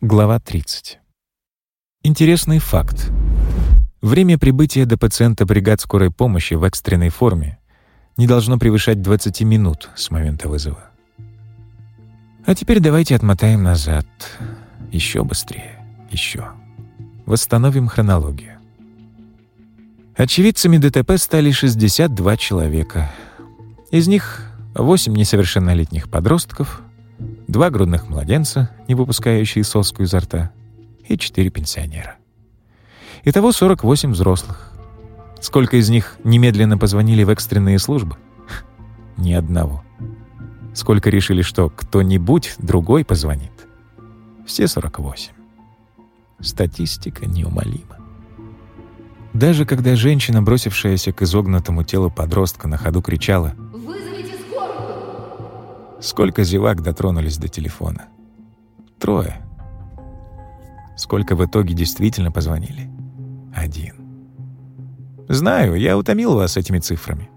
Глава 30. Интересный факт. Время прибытия до пациента бригад скорой помощи в экстренной форме не должно превышать 20 минут с момента вызова. А теперь давайте отмотаем назад. Еще быстрее. Еще. Восстановим хронологию. Очевидцами ДТП стали 62 человека. Из них 8 несовершеннолетних подростков — два грудных младенца, не выпускающие соску изо рта, и четыре пенсионера. Итого 48 взрослых. Сколько из них немедленно позвонили в экстренные службы? Ни одного. Сколько решили, что кто-нибудь другой позвонит? Все 48. Статистика неумолима. Даже когда женщина, бросившаяся к изогнутому телу подростка, на ходу кричала Сколько зевак дотронулись до телефона? Трое. Сколько в итоге действительно позвонили? Один. Знаю, я утомил вас этими цифрами.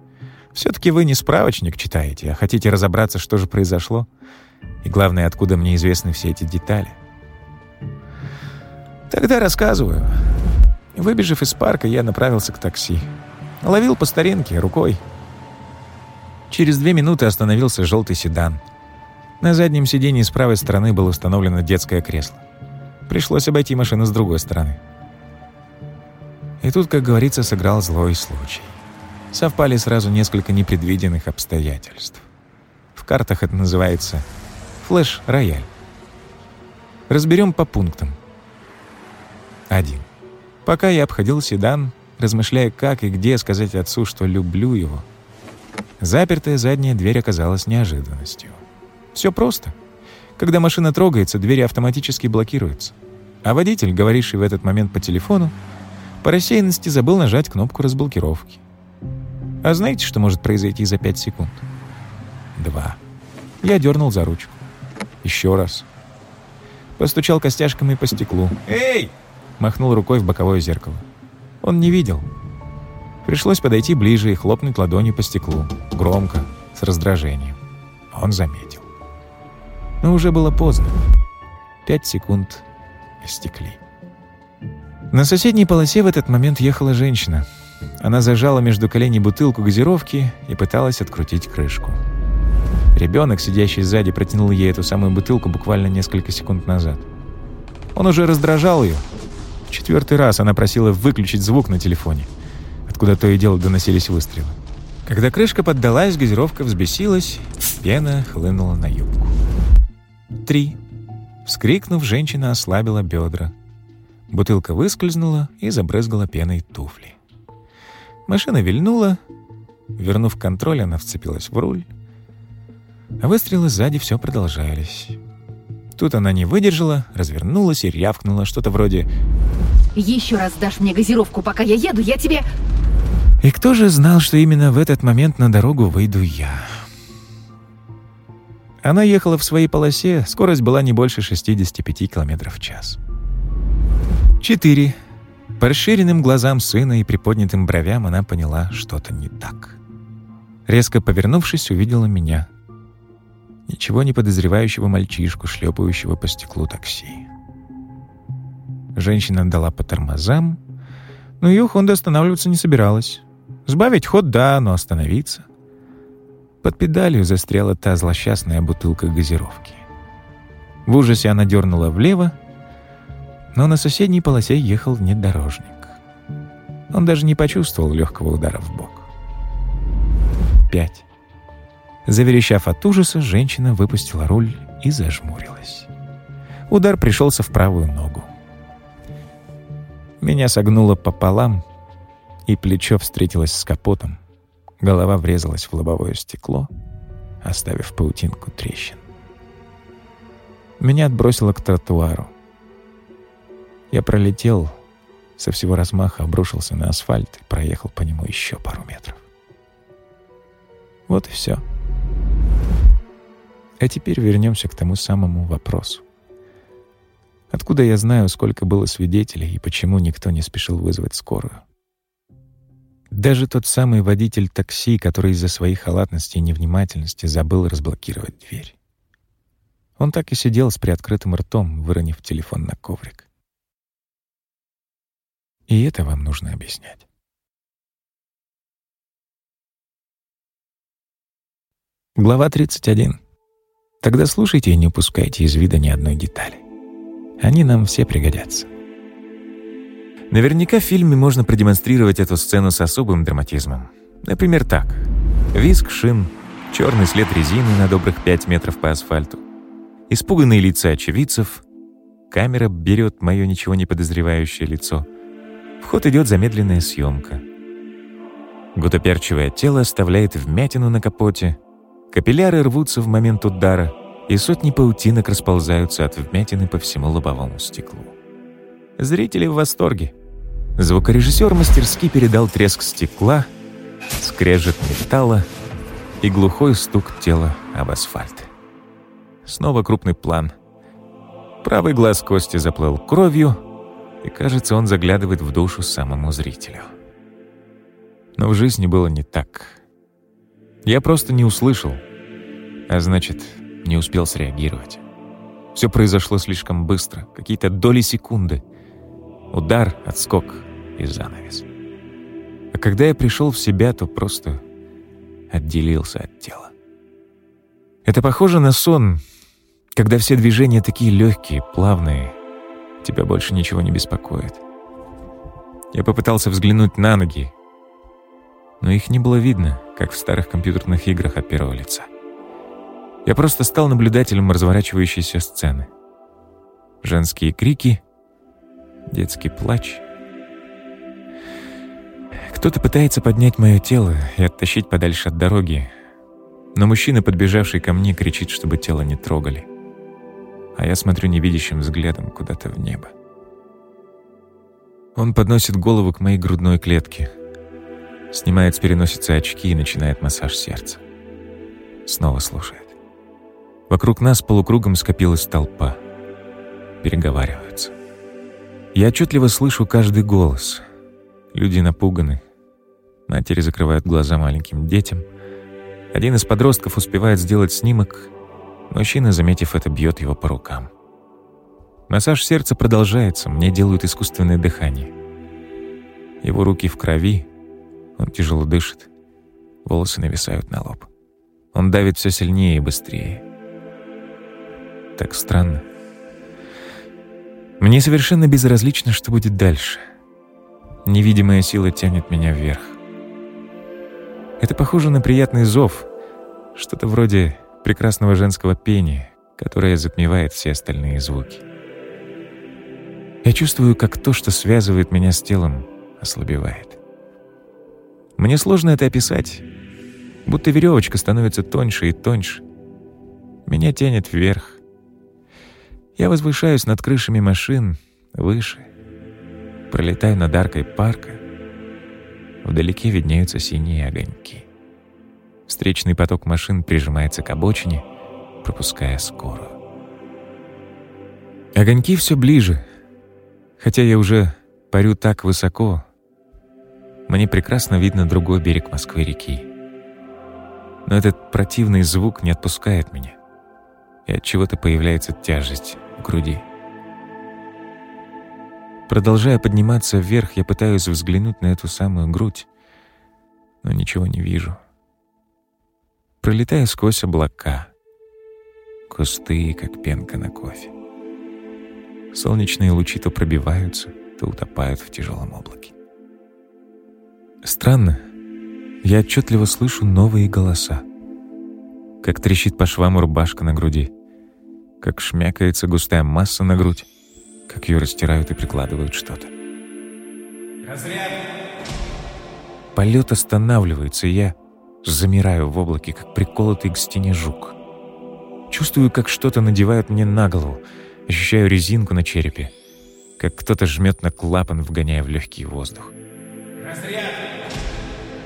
Все-таки вы не справочник читаете, а хотите разобраться, что же произошло. И главное, откуда мне известны все эти детали. Тогда рассказываю. Выбежав из парка, я направился к такси. Ловил по старинке, рукой, Через две минуты остановился желтый седан. На заднем сиденье с правой стороны было установлено детское кресло. Пришлось обойти машину с другой стороны. И тут, как говорится, сыграл злой случай. Совпали сразу несколько непредвиденных обстоятельств. В картах это называется флеш-рояль. Разберем по пунктам. Один. Пока я обходил седан, размышляя, как и где сказать отцу, что люблю его — Запертая задняя дверь оказалась неожиданностью. Все просто. Когда машина трогается, двери автоматически блокируются. А водитель, говоривший в этот момент по телефону, по рассеянности забыл нажать кнопку разблокировки. А знаете, что может произойти за 5 секунд? Два. Я дернул за ручку. Еще раз. Постучал костяшками по стеклу. «Эй!» Махнул рукой в боковое зеркало. Он не видел, Пришлось подойти ближе и хлопнуть ладонью по стеклу. Громко, с раздражением. Он заметил. Но уже было поздно. Пять секунд истекли. На соседней полосе в этот момент ехала женщина. Она зажала между коленей бутылку газировки и пыталась открутить крышку. Ребенок, сидящий сзади, протянул ей эту самую бутылку буквально несколько секунд назад. Он уже раздражал ее. В четвертый раз она просила выключить звук на телефоне откуда то и дело доносились выстрелы. Когда крышка поддалась, газировка взбесилась, пена хлынула на юбку. Три. Вскрикнув, женщина ослабила бедра. Бутылка выскользнула и забрызгала пеной туфли. Машина вильнула. Вернув контроль, она вцепилась в руль. А выстрелы сзади все продолжались. Тут она не выдержала, развернулась и рявкнула что-то вроде «Еще раз дашь мне газировку, пока я еду, я тебе...» И кто же знал, что именно в этот момент на дорогу выйду я? Она ехала в своей полосе, скорость была не больше 65 км в час. Четыре. По расширенным глазам сына и приподнятым бровям она поняла, что-то не так. Резко повернувшись, увидела меня. Ничего не подозревающего мальчишку, шлепающего по стеклу такси. Женщина дала по тормозам, но ее Хонда останавливаться не собиралась. Сбавить ход — да, но остановиться. Под педалью застряла та злосчастная бутылка газировки. В ужасе она дернула влево, но на соседней полосе ехал внедорожник. Он даже не почувствовал легкого удара в бок. Пять. Заверещав от ужаса, женщина выпустила руль и зажмурилась. Удар пришелся в правую ногу. Меня согнуло пополам, и плечо встретилось с капотом. Голова врезалась в лобовое стекло, оставив паутинку трещин. Меня отбросило к тротуару. Я пролетел, со всего размаха обрушился на асфальт и проехал по нему еще пару метров. Вот и все. А теперь вернемся к тому самому вопросу. Откуда я знаю, сколько было свидетелей и почему никто не спешил вызвать скорую? Даже тот самый водитель такси, который из-за своей халатности и невнимательности забыл разблокировать дверь. Он так и сидел с приоткрытым ртом, выронив телефон на коврик. И это вам нужно объяснять. Глава 31. Тогда слушайте и не упускайте из вида ни одной детали. Они нам все пригодятся. Наверняка в фильме можно продемонстрировать эту сцену с особым драматизмом. Например, так. Виск шин, черный след резины на добрых 5 метров по асфальту, испуганные лица очевидцев, камера берет мое ничего не подозревающее лицо. В ход идет замедленная съемка. Гутоперчивое тело оставляет вмятину на капоте, капилляры рвутся в момент удара, и сотни паутинок расползаются от вмятины по всему лобовому стеклу. Зрители в восторге. Звукорежиссер мастерски передал треск стекла, скрежет металла и глухой стук тела об асфальт. Снова крупный план. Правый глаз Кости заплыл кровью, и, кажется, он заглядывает в душу самому зрителю. Но в жизни было не так. Я просто не услышал, а значит, не успел среагировать. Все произошло слишком быстро, какие-то доли секунды. Удар, отскок и занавес. А когда я пришел в себя, то просто отделился от тела. Это похоже на сон, когда все движения такие легкие, плавные, тебя больше ничего не беспокоит. Я попытался взглянуть на ноги, но их не было видно, как в старых компьютерных играх от первого лица. Я просто стал наблюдателем разворачивающейся сцены. Женские крики, детский плач. Кто-то пытается поднять мое тело и оттащить подальше от дороги, но мужчина, подбежавший ко мне, кричит, чтобы тело не трогали. А я смотрю невидящим взглядом куда-то в небо. Он подносит голову к моей грудной клетке, снимает с переносицы очки и начинает массаж сердца. Снова слушает. Вокруг нас полукругом скопилась толпа. Переговариваются. Я отчетливо слышу каждый голос. Люди напуганы. Матери закрывают глаза маленьким детям. Один из подростков успевает сделать снимок. Мужчина, заметив это, бьет его по рукам. Массаж сердца продолжается, мне делают искусственное дыхание. Его руки в крови, он тяжело дышит, волосы нависают на лоб. Он давит все сильнее и быстрее так странно. Мне совершенно безразлично, что будет дальше. Невидимая сила тянет меня вверх. Это похоже на приятный зов, что-то вроде прекрасного женского пения, которое затмевает все остальные звуки. Я чувствую, как то, что связывает меня с телом, ослабевает. Мне сложно это описать, будто веревочка становится тоньше и тоньше. Меня тянет вверх, я возвышаюсь над крышами машин, выше. Пролетаю над аркой парка. Вдалеке виднеются синие огоньки. Встречный поток машин прижимается к обочине, пропуская скорую. Огоньки все ближе, хотя я уже парю так высоко. Мне прекрасно видно другой берег Москвы-реки. Но этот противный звук не отпускает меня и от чего-то появляется тяжесть в груди. Продолжая подниматься вверх, я пытаюсь взглянуть на эту самую грудь, но ничего не вижу. Пролетаю сквозь облака, кусты, как пенка на кофе. Солнечные лучи то пробиваются, то утопают в тяжелом облаке. Странно, я отчетливо слышу новые голоса. Как трещит по швам рубашка на груди как шмякается густая масса на грудь, как ее растирают и прикладывают что-то. Разряд! Полет останавливается, и я замираю в облаке, как приколотый к стене жук. Чувствую, как что-то надевают мне на голову, ощущаю резинку на черепе, как кто-то жмет на клапан, вгоняя в легкий воздух. Разряд!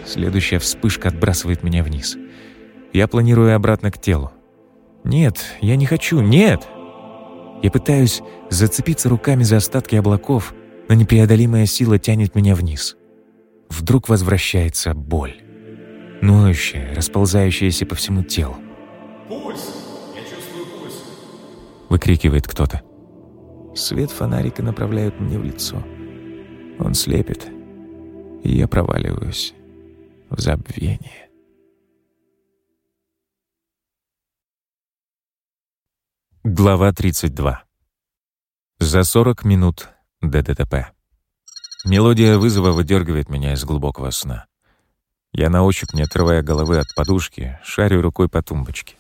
Следующая вспышка отбрасывает меня вниз. Я планирую обратно к телу. Нет, я не хочу, нет! Я пытаюсь зацепиться руками за остатки облаков, но непреодолимая сила тянет меня вниз. Вдруг возвращается боль. Ноющая, расползающаяся по всему телу. Пульс! Я чувствую пульс. — выкрикивает кто-то. Свет фонарика направляют мне в лицо. Он слепит, и я проваливаюсь в забвение. Глава 32. За 40 минут до ДТП. Мелодия вызова выдергивает меня из глубокого сна. Я на ощупь, не отрывая головы от подушки, шарю рукой по тумбочке.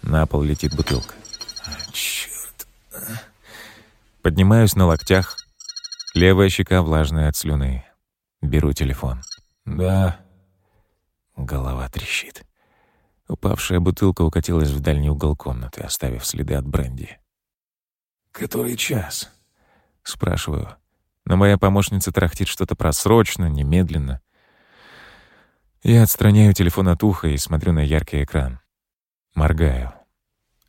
На пол летит бутылка. А, черт. Поднимаюсь на локтях. Левая щека влажная от слюны. Беру телефон. «Да». Голова трещит. Упавшая бутылка укатилась в дальний угол комнаты, оставив следы от бренди. «Который час?» — спрашиваю. Но моя помощница трахтит что-то просрочно, немедленно. Я отстраняю телефон от уха и смотрю на яркий экран. Моргаю.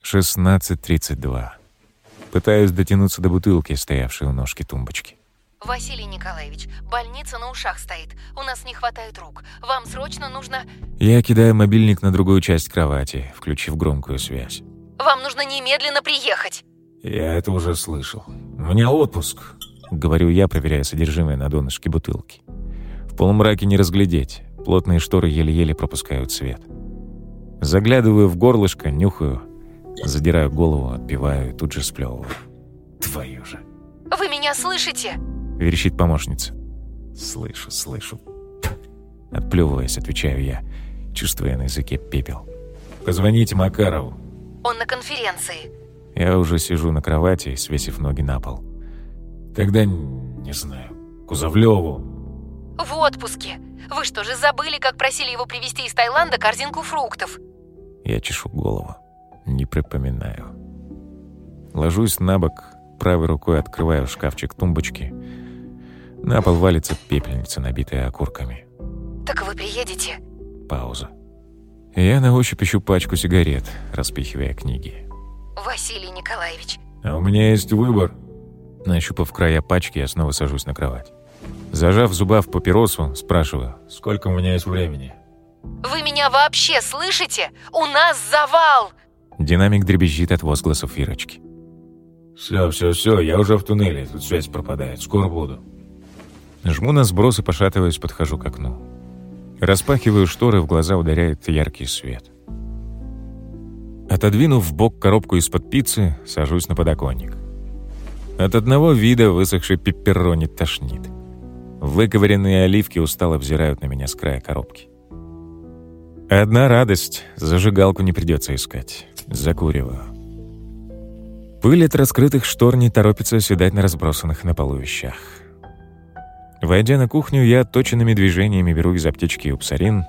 16.32. Пытаюсь дотянуться до бутылки, стоявшей у ножки тумбочки. Василий Николаевич, больница на ушах стоит. У нас не хватает рук. Вам срочно нужно... Я кидаю мобильник на другую часть кровати, включив громкую связь. Вам нужно немедленно приехать. Я это уже слышал. У меня отпуск. Говорю я, проверяя содержимое на донышке бутылки. В полумраке не разглядеть. Плотные шторы еле-еле пропускают свет. Заглядываю в горлышко, нюхаю, задираю голову, отпиваю и тут же сплевываю. Твою же. Вы меня слышите? Верещит помощница. «Слышу, слышу». Отплевываясь, отвечаю я, чувствуя на языке пепел. «Позвоните Макарову». «Он на конференции». Я уже сижу на кровати, свесив ноги на пол. «Тогда, не знаю, Кузовлеву». «В отпуске. Вы что же забыли, как просили его привезти из Таиланда корзинку фруктов?» Я чешу голову. Не припоминаю. Ложусь на бок, правой рукой открываю шкафчик тумбочки — на пол валится пепельница, набитая окурками. «Так вы приедете?» Пауза. Я на ощупь ищу пачку сигарет, распихивая книги. «Василий Николаевич». «А у меня есть выбор». Нащупав края пачки, я снова сажусь на кровать. Зажав зуба в папиросу, спрашиваю, сколько у меня есть времени. «Вы меня вообще слышите? У нас завал!» Динамик дребезжит от возгласов Ирочки. «Все, все, все, я уже в туннеле, тут связь пропадает, скоро буду». Жму на сброс и, пошатываясь, подхожу к окну. Распахиваю шторы, в глаза ударяет яркий свет. Отодвинув в бок коробку из-под пиццы, сажусь на подоконник. От одного вида высохший пепперони тошнит. Выковыренные оливки устало взирают на меня с края коробки. Одна радость — зажигалку не придется искать. Закуриваю. Пыль от раскрытых штор не торопится оседать на разбросанных на полу вещах. Войдя на кухню, я точенными движениями беру из аптечки упсарин,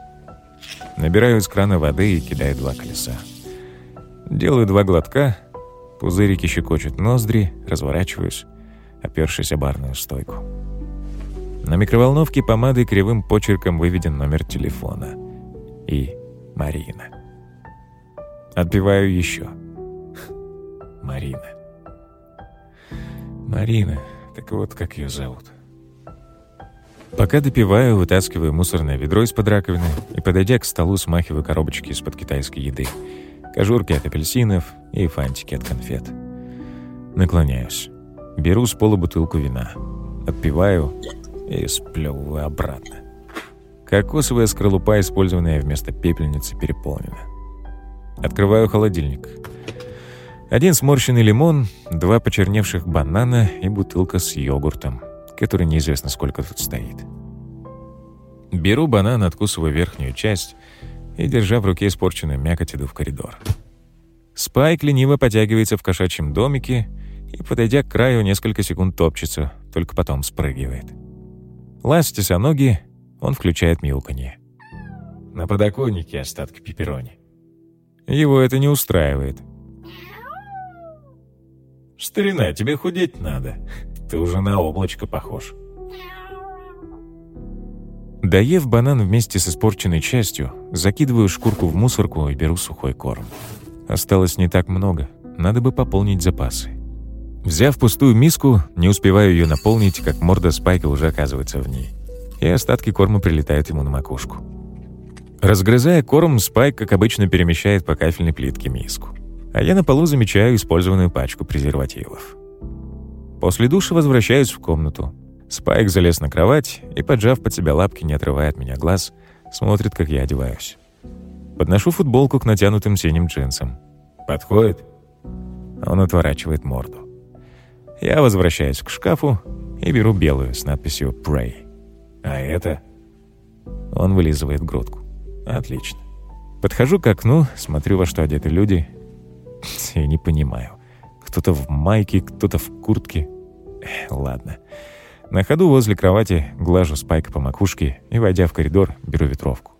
набираю из крана воды и кидаю два колеса. Делаю два глотка, пузырики щекочут ноздри, разворачиваюсь, опершись о барную стойку. На микроволновке помадой кривым почерком выведен номер телефона. И Марина. Отпиваю еще. Марина. Марина. Так вот, как ее зовут. Пока допиваю, вытаскиваю мусорное ведро из-под раковины и, подойдя к столу, смахиваю коробочки из-под китайской еды. Кожурки от апельсинов и фантики от конфет. Наклоняюсь. Беру с пола бутылку вина. Отпиваю и сплевываю обратно. Кокосовая скорлупа, использованная вместо пепельницы, переполнена. Открываю холодильник. Один сморщенный лимон, два почерневших банана и бутылка с йогуртом который неизвестно сколько тут стоит. Беру банан, откусываю верхнюю часть и, держа в руке испорченную мякоть, иду в коридор. Спайк лениво потягивается в кошачьем домике и, подойдя к краю, несколько секунд топчется, только потом спрыгивает. Ластясь о ноги, он включает мяуканье. На подоконнике остатки пепперони. Его это не устраивает. «Старина, тебе худеть надо», ты уже на облачко похож. Доев банан вместе с испорченной частью, закидываю шкурку в мусорку и беру сухой корм. Осталось не так много, надо бы пополнить запасы. Взяв пустую миску, не успеваю ее наполнить, как морда Спайка уже оказывается в ней. И остатки корма прилетают ему на макушку. Разгрызая корм, Спайк, как обычно, перемещает по кафельной плитке миску. А я на полу замечаю использованную пачку презервативов. После душа возвращаюсь в комнату. Спайк залез на кровать и, поджав под себя лапки, не отрывая от меня глаз, смотрит, как я одеваюсь. Подношу футболку к натянутым синим джинсам. «Подходит?» Он отворачивает морду. Я возвращаюсь к шкафу и беру белую с надписью «Pray». «А это?» Он вылизывает грудку. «Отлично». Подхожу к окну, смотрю, во что одеты люди, и не понимаю. Кто-то в майке, кто-то в куртке. Ладно. На ходу возле кровати глажу спайка по макушке и, войдя в коридор, беру ветровку.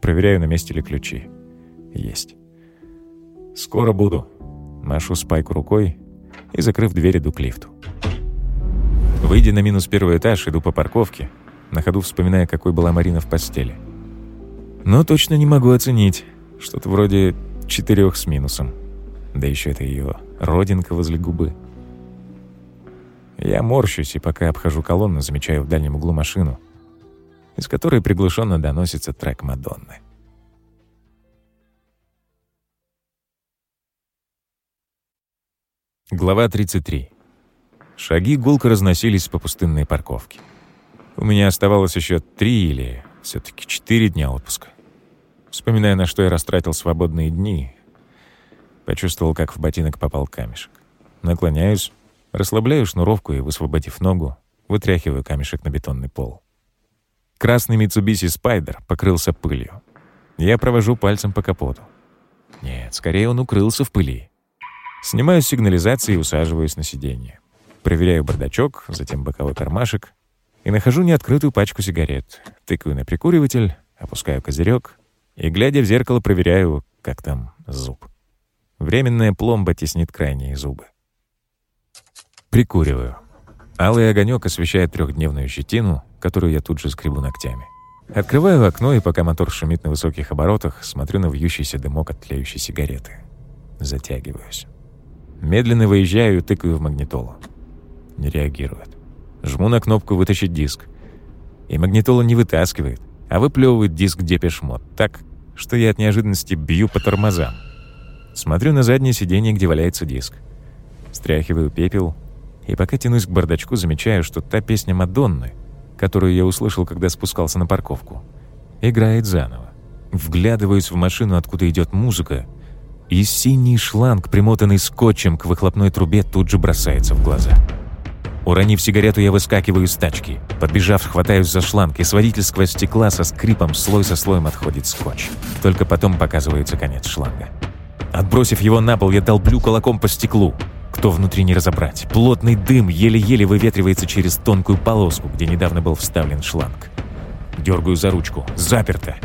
Проверяю, на месте ли ключи. Есть. «Скоро буду». Машу спайку рукой и, закрыв дверь, иду к лифту. Выйдя на минус первый этаж, иду по парковке, на ходу вспоминая, какой была Марина в постели. Но точно не могу оценить. Что-то вроде четырех с минусом. Да еще это ее родинка возле губы. Я морщусь и пока обхожу колонну, замечаю в дальнем углу машину, из которой приглушенно доносится трек Мадонны. Глава 33. Шаги гулко разносились по пустынной парковке. У меня оставалось еще три или все-таки четыре дня отпуска. Вспоминая, на что я растратил свободные дни, почувствовал, как в ботинок попал камешек. Наклоняюсь, расслабляю шнуровку и, высвободив ногу, вытряхиваю камешек на бетонный пол. Красный Mitsubishi Spider покрылся пылью. Я провожу пальцем по капоту. Нет, скорее он укрылся в пыли. Снимаю сигнализацию и усаживаюсь на сиденье. Проверяю бардачок, затем боковой кармашек и нахожу неоткрытую пачку сигарет. Тыкаю на прикуриватель, опускаю козырек и, глядя в зеркало, проверяю, как там зуб. Временная пломба теснит крайние зубы. Прикуриваю. Алый огонек освещает трехдневную щетину, которую я тут же скребу ногтями. Открываю окно, и пока мотор шумит на высоких оборотах, смотрю на вьющийся дымок от тлеющей сигареты. Затягиваюсь. Медленно выезжаю и тыкаю в магнитолу. Не реагирует. Жму на кнопку «Вытащить диск». И магнитола не вытаскивает, а выплевывает диск Депешмот так, что я от неожиданности бью по тормозам. Смотрю на заднее сиденье, где валяется диск. Стряхиваю пепел, и пока тянусь к бардачку, замечаю, что та песня Мадонны, которую я услышал, когда спускался на парковку, играет заново. Вглядываюсь в машину, откуда идет музыка, и синий шланг, примотанный скотчем к выхлопной трубе, тут же бросается в глаза. Уронив сигарету, я выскакиваю из тачки. Подбежав, хватаюсь за шланг, и с водительского стекла со скрипом слой за слоем отходит скотч. Только потом показывается конец шланга. Отбросив его на пол, я долблю кулаком по стеклу. Кто внутри не разобрать. Плотный дым еле-еле выветривается через тонкую полоску, где недавно был вставлен шланг. Дергаю за ручку. Заперто.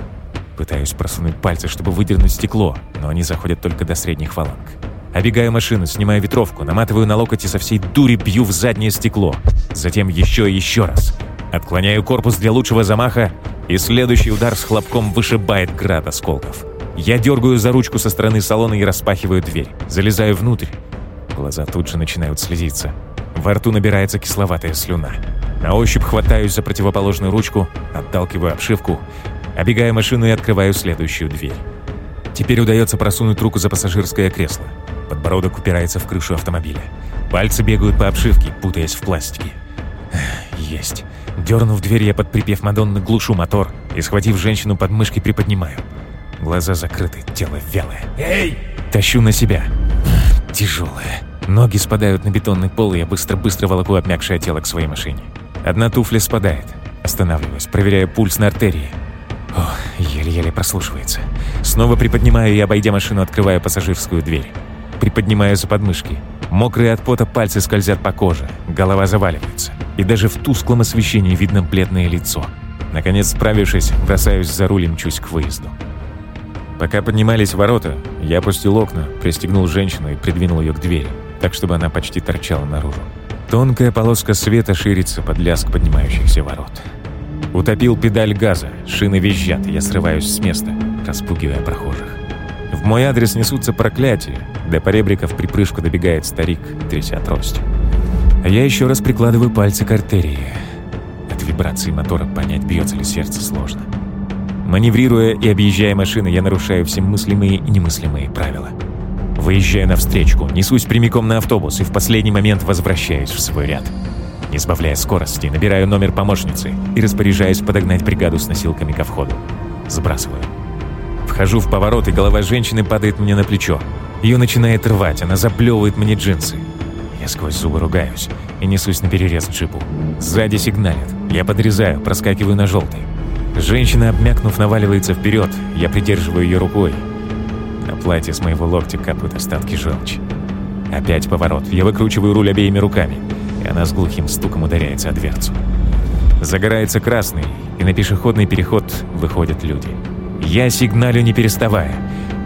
Пытаюсь просунуть пальцы, чтобы выдернуть стекло, но они заходят только до средних фаланг. Обегаю машину, снимаю ветровку, наматываю на локоть и со всей дури бью в заднее стекло. Затем еще и еще раз. Отклоняю корпус для лучшего замаха, и следующий удар с хлопком вышибает град осколков. Я дергаю за ручку со стороны салона и распахиваю дверь. Залезаю внутрь. Глаза тут же начинают слезиться. Во рту набирается кисловатая слюна. На ощупь хватаюсь за противоположную ручку, отталкиваю обшивку, обегаю машину и открываю следующую дверь. Теперь удается просунуть руку за пассажирское кресло. Подбородок упирается в крышу автомобиля. Пальцы бегают по обшивке, путаясь в пластике. Есть. Дернув дверь, я под припев Мадонны глушу мотор и, схватив женщину под мышки, приподнимаю. Глаза закрыты, тело вялое. «Эй!» Тащу на себя. Тяжелое. Ноги спадают на бетонный пол, и я быстро-быстро волоку обмякшее тело к своей машине. Одна туфля спадает. Останавливаюсь, проверяя пульс на артерии. Ох, еле-еле прослушивается. Снова приподнимаю и, обойдя машину, открываю пассажирскую дверь. Приподнимаю за подмышки. Мокрые от пота пальцы скользят по коже, голова заваливается. И даже в тусклом освещении видно бледное лицо. Наконец, справившись, бросаюсь за руль и мчусь к выезду. Пока поднимались ворота, я опустил окна, пристегнул женщину и придвинул ее к двери, так, чтобы она почти торчала наружу. Тонкая полоска света ширится под лязг поднимающихся ворот. Утопил педаль газа, шины визжат, я срываюсь с места, распугивая прохожих. В мой адрес несутся проклятия, до поребрика припрыжку добегает старик, тряся трость. А я еще раз прикладываю пальцы к артерии. От вибрации мотора понять, бьется ли сердце, сложно. Маневрируя и объезжая машины, я нарушаю все мыслимые и немыслимые правила. Выезжаю навстречу, несусь прямиком на автобус и в последний момент возвращаюсь в свой ряд. Не сбавляя скорости, набираю номер помощницы и распоряжаюсь подогнать бригаду с носилками ко входу. Сбрасываю. Вхожу в поворот, и голова женщины падает мне на плечо. Ее начинает рвать, она заплевывает мне джинсы. Я сквозь зубы ругаюсь и несусь на перерез джипу. Сзади сигналят. Я подрезаю, проскакиваю на желтый. Женщина, обмякнув, наваливается вперед. Я придерживаю ее рукой. На платье с моего локтя капают остатки желчи. Опять поворот. Я выкручиваю руль обеими руками, и она с глухим стуком ударяется о дверцу. Загорается красный, и на пешеходный переход выходят люди. Я сигналю не переставая.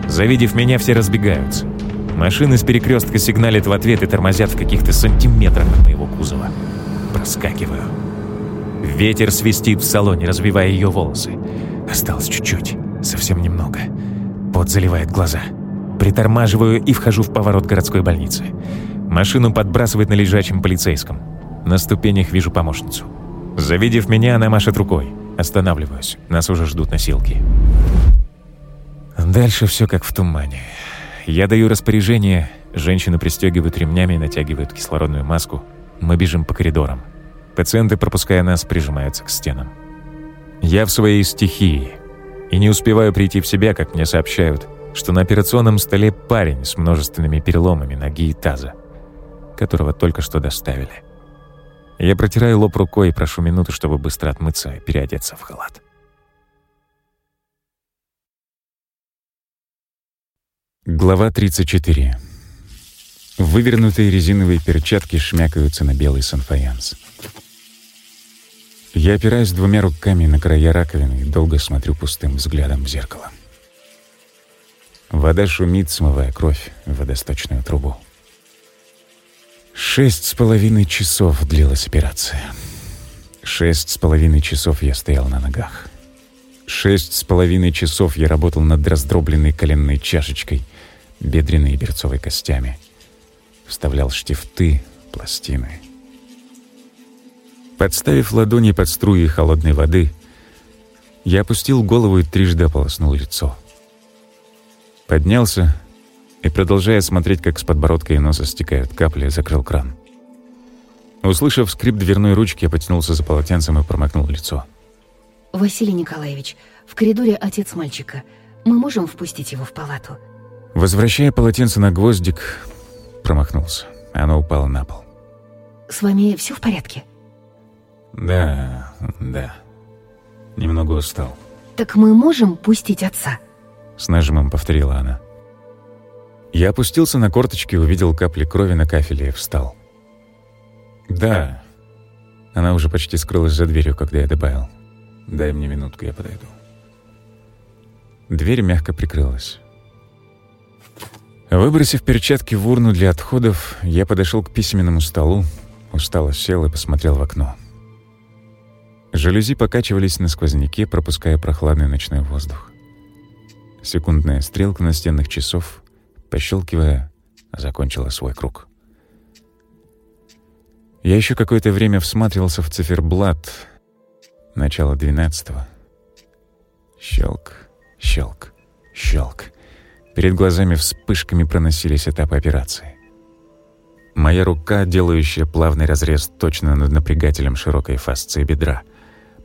Завидев меня, все разбегаются. Машины с перекрестка сигналят в ответ и тормозят в каких-то сантиметрах от моего кузова. Проскакиваю. Ветер свистит в салоне, развивая ее волосы. Осталось чуть-чуть, совсем немного. Пот заливает глаза. Притормаживаю и вхожу в поворот городской больницы. Машину подбрасывает на лежачем полицейском. На ступенях вижу помощницу. Завидев меня, она машет рукой. Останавливаюсь. Нас уже ждут носилки. Дальше все как в тумане. Я даю распоряжение, женщину пристегивают ремнями и натягивают кислородную маску. Мы бежим по коридорам. Пациенты, пропуская нас, прижимаются к стенам. Я в своей стихии. И не успеваю прийти в себя, как мне сообщают, что на операционном столе парень с множественными переломами ноги и таза, которого только что доставили. Я протираю лоб рукой и прошу минуту, чтобы быстро отмыться и переодеться в халат. Глава 34. Вывернутые резиновые перчатки шмякаются на белый санфаянс. Я опираюсь двумя руками на края раковины и долго смотрю пустым взглядом в зеркало. Вода шумит, смывая кровь в водосточную трубу. Шесть с половиной часов длилась операция. Шесть с половиной часов я стоял на ногах. Шесть с половиной часов я работал над раздробленной коленной чашечкой — бедренной и берцовой костями. Вставлял штифты, пластины. Подставив ладони под струи холодной воды, я опустил голову и трижды ополоснул лицо. Поднялся и, продолжая смотреть, как с подбородка и носа стекают капли, закрыл кран. Услышав скрип дверной ручки, я потянулся за полотенцем и промокнул лицо. «Василий Николаевич, в коридоре отец мальчика. Мы можем впустить его в палату?» Возвращая полотенце на гвоздик, промахнулся. Оно упало на пол. «С вами все в порядке?» «Да, да. Немного устал». «Так мы можем пустить отца?» С нажимом повторила она. Я опустился на корточки, увидел капли крови на кафеле и встал. «Да». Она уже почти скрылась за дверью, когда я добавил. «Дай мне минутку, я подойду». Дверь мягко прикрылась. Выбросив перчатки в урну для отходов, я подошел к письменному столу, устало сел и посмотрел в окно. Жалюзи покачивались на сквозняке, пропуская прохладный ночной воздух. Секундная стрелка настенных часов, пощелкивая, закончила свой круг. Я еще какое-то время всматривался в циферблат. Начало двенадцатого. Щелк, щелк, щелк. Перед глазами вспышками проносились этапы операции. Моя рука, делающая плавный разрез точно над напрягателем широкой фасции бедра.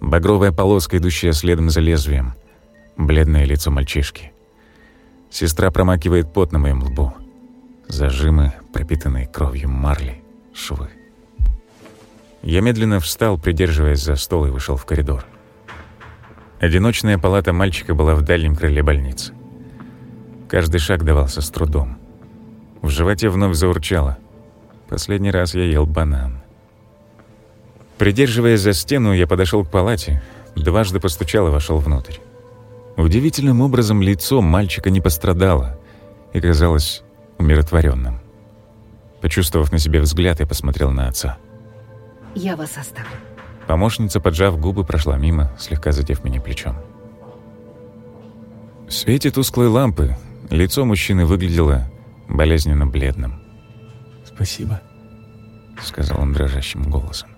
Багровая полоска, идущая следом за лезвием. Бледное лицо мальчишки. Сестра промакивает пот на моем лбу. Зажимы, пропитанные кровью марли, швы. Я медленно встал, придерживаясь за стол, и вышел в коридор. Одиночная палата мальчика была в дальнем крыле больницы. Каждый шаг давался с трудом. В животе вновь заурчало. Последний раз я ел банан. Придерживаясь за стену, я подошел к палате, дважды постучал и вошел внутрь. Удивительным образом лицо мальчика не пострадало и казалось умиротворенным. Почувствовав на себе взгляд, я посмотрел на отца. «Я вас оставлю». Помощница, поджав губы, прошла мимо, слегка задев меня плечом. В свете тусклой лампы Лицо мужчины выглядело болезненно бледным. «Спасибо», — сказал он дрожащим голосом.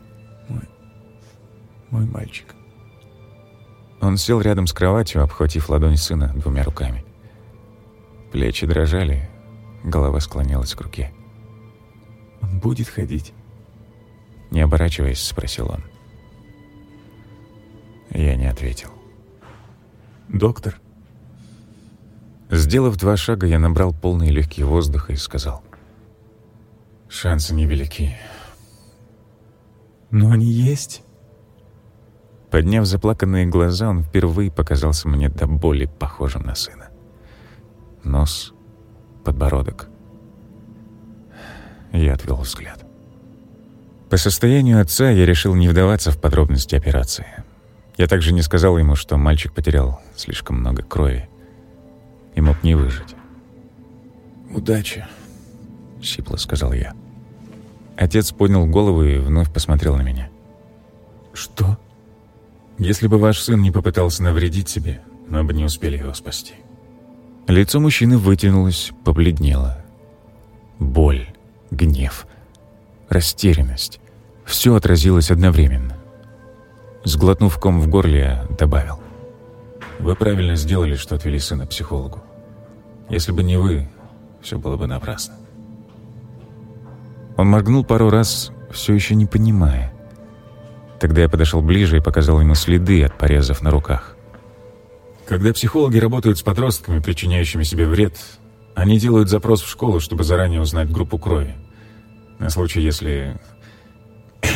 «Мой... мальчик». Он сел рядом с кроватью, обхватив ладонь сына двумя руками. Плечи дрожали, Голова склонилась к руке. «Он будет ходить?» Не оборачиваясь, спросил он. Я не ответил. «Доктор?» Сделав два шага, я набрал полные легкие воздуха и сказал. «Шансы невелики. Но они есть?» Подняв заплаканные глаза, он впервые показался мне до боли похожим на сына. Нос, подбородок. Я отвел взгляд. По состоянию отца я решил не вдаваться в подробности операции. Я также не сказал ему, что мальчик потерял слишком много крови и мог не выжить. «Удачи», — сипло сказал я. Отец поднял голову и вновь посмотрел на меня. «Что?» «Если бы ваш сын не попытался навредить себе, мы бы не успели его спасти». Лицо мужчины вытянулось, побледнело. Боль, гнев, растерянность — все отразилось одновременно. Сглотнув ком в горле, добавил. «Вы правильно сделали, что отвели сына психологу. Если бы не вы, все было бы напрасно». Он моргнул пару раз, все еще не понимая. Тогда я подошел ближе и показал ему следы от порезов на руках. Когда психологи работают с подростками, причиняющими себе вред, они делают запрос в школу, чтобы заранее узнать группу крови. На случай, если...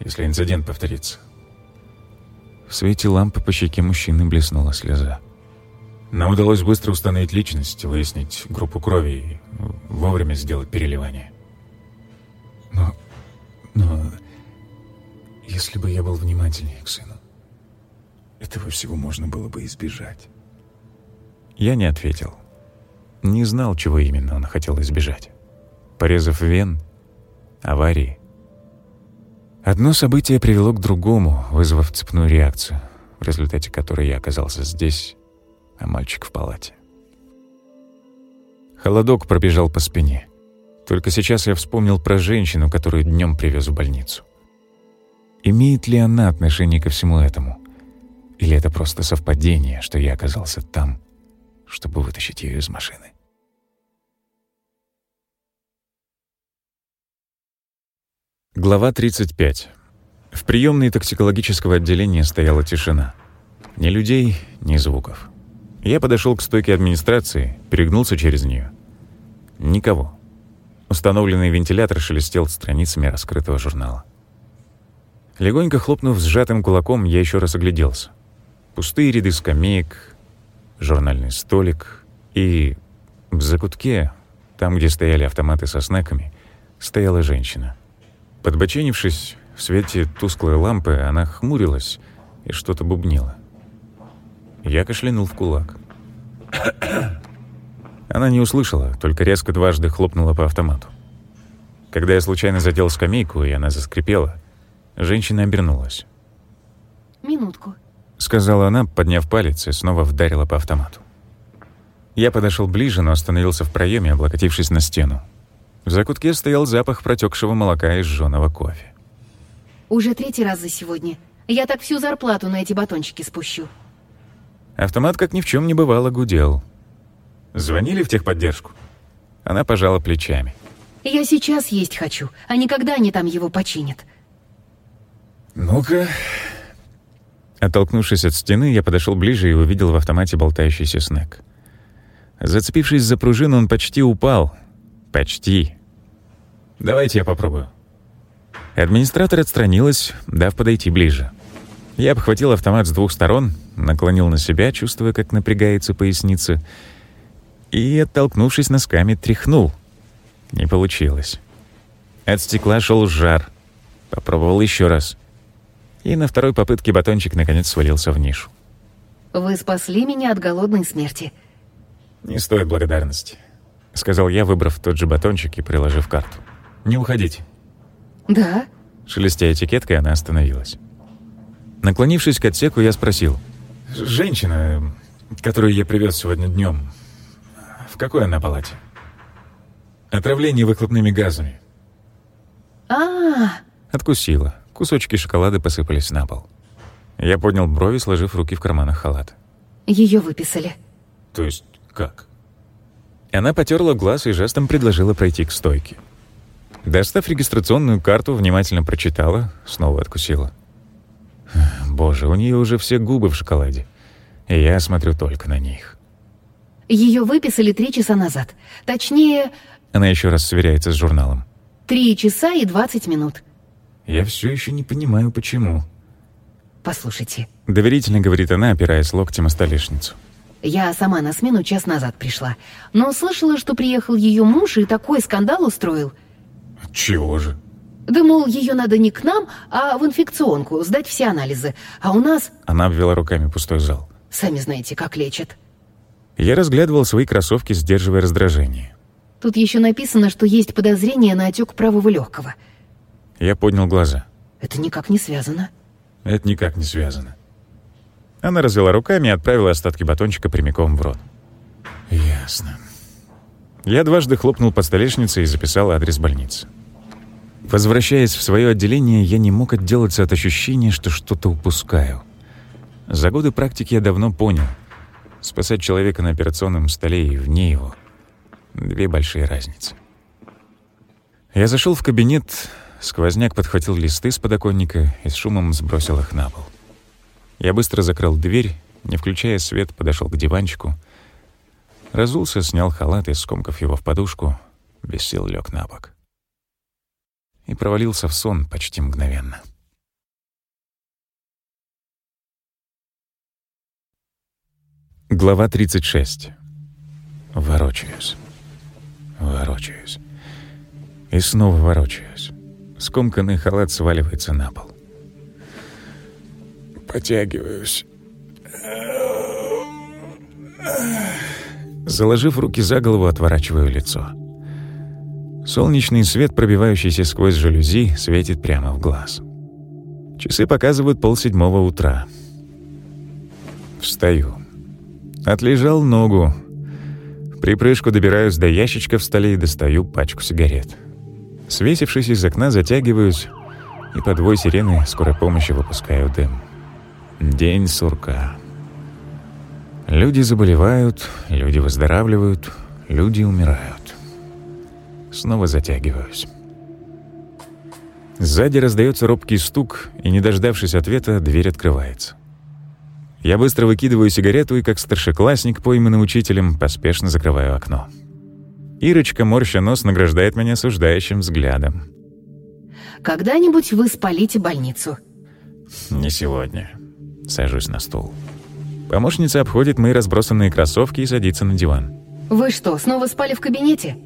если инцидент повторится. В свете лампы по щеке мужчины блеснула слеза. Нам удалось быстро установить личность, выяснить группу крови и вовремя сделать переливание. Но... но... если бы я был внимательнее к сыну, этого всего можно было бы избежать. Я не ответил. Не знал, чего именно он хотел избежать. Порезов вен, аварии. Одно событие привело к другому, вызвав цепную реакцию, в результате которой я оказался здесь, а мальчик в палате. Холодок пробежал по спине. Только сейчас я вспомнил про женщину, которую днем привез в больницу. Имеет ли она отношение ко всему этому? Или это просто совпадение, что я оказался там, чтобы вытащить ее из машины? Глава 35. В приемной токсикологического отделения стояла тишина. Ни людей, ни звуков. Я подошел к стойке администрации, перегнулся через нее. Никого. Установленный вентилятор шелестел страницами раскрытого журнала. Легонько хлопнув сжатым кулаком, я еще раз огляделся. Пустые ряды скамеек, журнальный столик и в закутке, там, где стояли автоматы со снеками, стояла женщина. Подбоченившись, в свете тусклой лампы она хмурилась и что-то бубнила. Я кашлянул в кулак. Она не услышала, только резко дважды хлопнула по автомату. Когда я случайно задел скамейку, и она заскрипела, женщина обернулась. «Минутку», — сказала она, подняв палец, и снова вдарила по автомату. Я подошел ближе, но остановился в проеме, облокотившись на стену. В закутке стоял запах протекшего молока и сжёного кофе. «Уже третий раз за сегодня. Я так всю зарплату на эти батончики спущу». Автомат, как ни в чем не бывало, гудел. Звонили в техподдержку? Она пожала плечами. «Я сейчас есть хочу, а не когда они там его починят». «Ну-ка...» Оттолкнувшись от стены, я подошел ближе и увидел в автомате болтающийся снэк. Зацепившись за пружину, он почти упал. Почти. «Давайте я попробую». Администратор отстранилась, дав подойти ближе. Я обхватил автомат с двух сторон, наклонил на себя, чувствуя, как напрягается поясница, и, оттолкнувшись носками, тряхнул. Не получилось. От стекла шел жар. Попробовал еще раз. И на второй попытке батончик наконец свалился в нишу. «Вы спасли меня от голодной смерти». «Не стоит благодарности», — сказал я, выбрав тот же батончик и приложив карту. «Не уходите». «Да?» Шелестя этикеткой, она остановилась. Наклонившись к отсеку, я спросил. «Женщина, которую я привез сегодня днем, в какой она палате?» «Отравление выхлопными газами». А-а-а! Откусила. Кусочки шоколада посыпались на пол. Я поднял брови, сложив руки в карманах халата. Ее выписали. «То есть как?» Она потерла глаз и жестом предложила пройти к стойке. Достав регистрационную карту, внимательно прочитала, снова откусила. Боже, у нее уже все губы в шоколаде. И я смотрю только на них. Ее выписали три часа назад. Точнее, Она еще раз сверяется с журналом. три часа и двадцать минут. Я все еще не понимаю, почему. Послушайте, Доверительно говорит она, опираясь локтем о столешницу. я сама на смену час назад пришла. Но слышала, что приехал ее муж и такой скандал устроил. Чего же? Да, мол, ее надо не к нам, а в инфекционку, сдать все анализы. А у нас, Она обвела руками пустой зал. сами знаете, как лечат. Я разглядывал свои кроссовки, сдерживая раздражение. Тут еще написано, что есть подозрение на отек правого легкого. Я поднял глаза. Это никак не связано. Это никак не связано. Она развела руками и отправила остатки батончика прямиком в рот. Ясно. Я дважды хлопнул по столешнице и записал адрес больницы. Возвращаясь в свое отделение, я не мог отделаться от ощущения, что что-то упускаю. За годы практики я давно понял. Спасать человека на операционном столе и вне его — две большие разницы. Я зашел в кабинет, сквозняк подхватил листы с подоконника и с шумом сбросил их на пол. Я быстро закрыл дверь, не включая свет, подошел к диванчику, разулся, снял халат и, скомкав его в подушку, без сил лег на бок. И провалился в сон почти мгновенно. Глава 36. Ворочаюсь. Ворочаюсь. И снова ворочаюсь. Скомканный халат сваливается на пол. Потягиваюсь. Заложив руки за голову, отворачиваю лицо. Солнечный свет, пробивающийся сквозь жалюзи, светит прямо в глаз. Часы показывают полседьмого утра. Встаю. Отлежал ногу. В припрыжку добираюсь до ящичка в столе и достаю пачку сигарет. Свесившись из окна, затягиваюсь и под вой сирены скорой помощи выпускаю дым. День сурка. Люди заболевают, люди выздоравливают, люди умирают. Снова затягиваюсь. Сзади раздается робкий стук, и, не дождавшись ответа, дверь открывается. Я быстро выкидываю сигарету и, как старшеклассник, пойманный учителем, поспешно закрываю окно. Ирочка, морща нос, награждает меня осуждающим взглядом. Когда-нибудь вы спалите больницу. Не сегодня. Сажусь на стул. Помощница обходит мои разбросанные кроссовки и садится на диван. Вы что, снова спали в кабинете?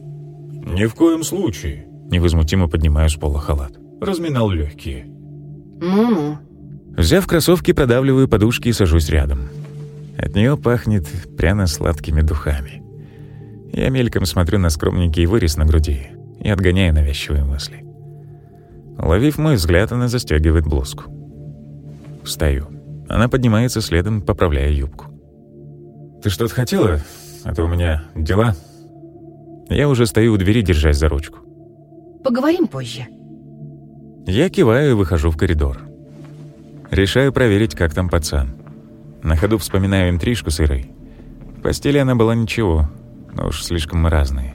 «Ни в коем случае», — невозмутимо поднимаю с пола халат. Разминал легкие. Ну-ну. Взяв кроссовки, продавливаю подушки и сажусь рядом. От нее пахнет пряно-сладкими духами. Я мельком смотрю на скромненький вырез на груди и отгоняю навязчивые мысли. Ловив мой взгляд, она застегивает блузку. Встаю. Она поднимается следом, поправляя юбку. «Ты что-то хотела? А то у меня дела». Я уже стою у двери, держась за ручку. Поговорим позже. Я киваю и выхожу в коридор. Решаю проверить, как там пацан. На ходу вспоминаю интрижку с Ирой. В постели она была ничего, но уж слишком мы разные.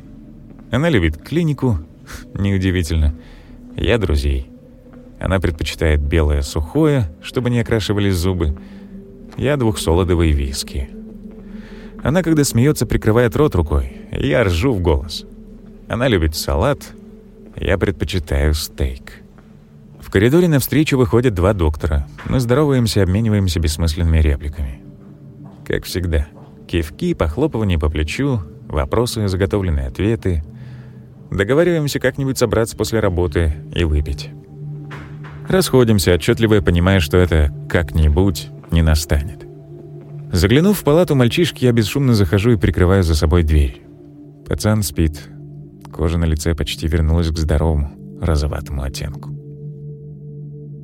Она любит клинику, неудивительно. Я друзей. Она предпочитает белое сухое, чтобы не окрашивались зубы. Я двухсолодовые виски. Она, когда смеется, прикрывает рот рукой. Я ржу в голос. Она любит салат. Я предпочитаю стейк. В коридоре навстречу выходят два доктора. Мы здороваемся, обмениваемся бессмысленными репликами. Как всегда. Кивки, похлопывания по плечу, вопросы, заготовленные ответы. Договариваемся как-нибудь собраться после работы и выпить. Расходимся, отчетливо понимая, что это «как-нибудь» не настанет. Заглянув в палату мальчишки, я бесшумно захожу и прикрываю за собой дверь. Пацан спит. Кожа на лице почти вернулась к здоровому, розоватому оттенку.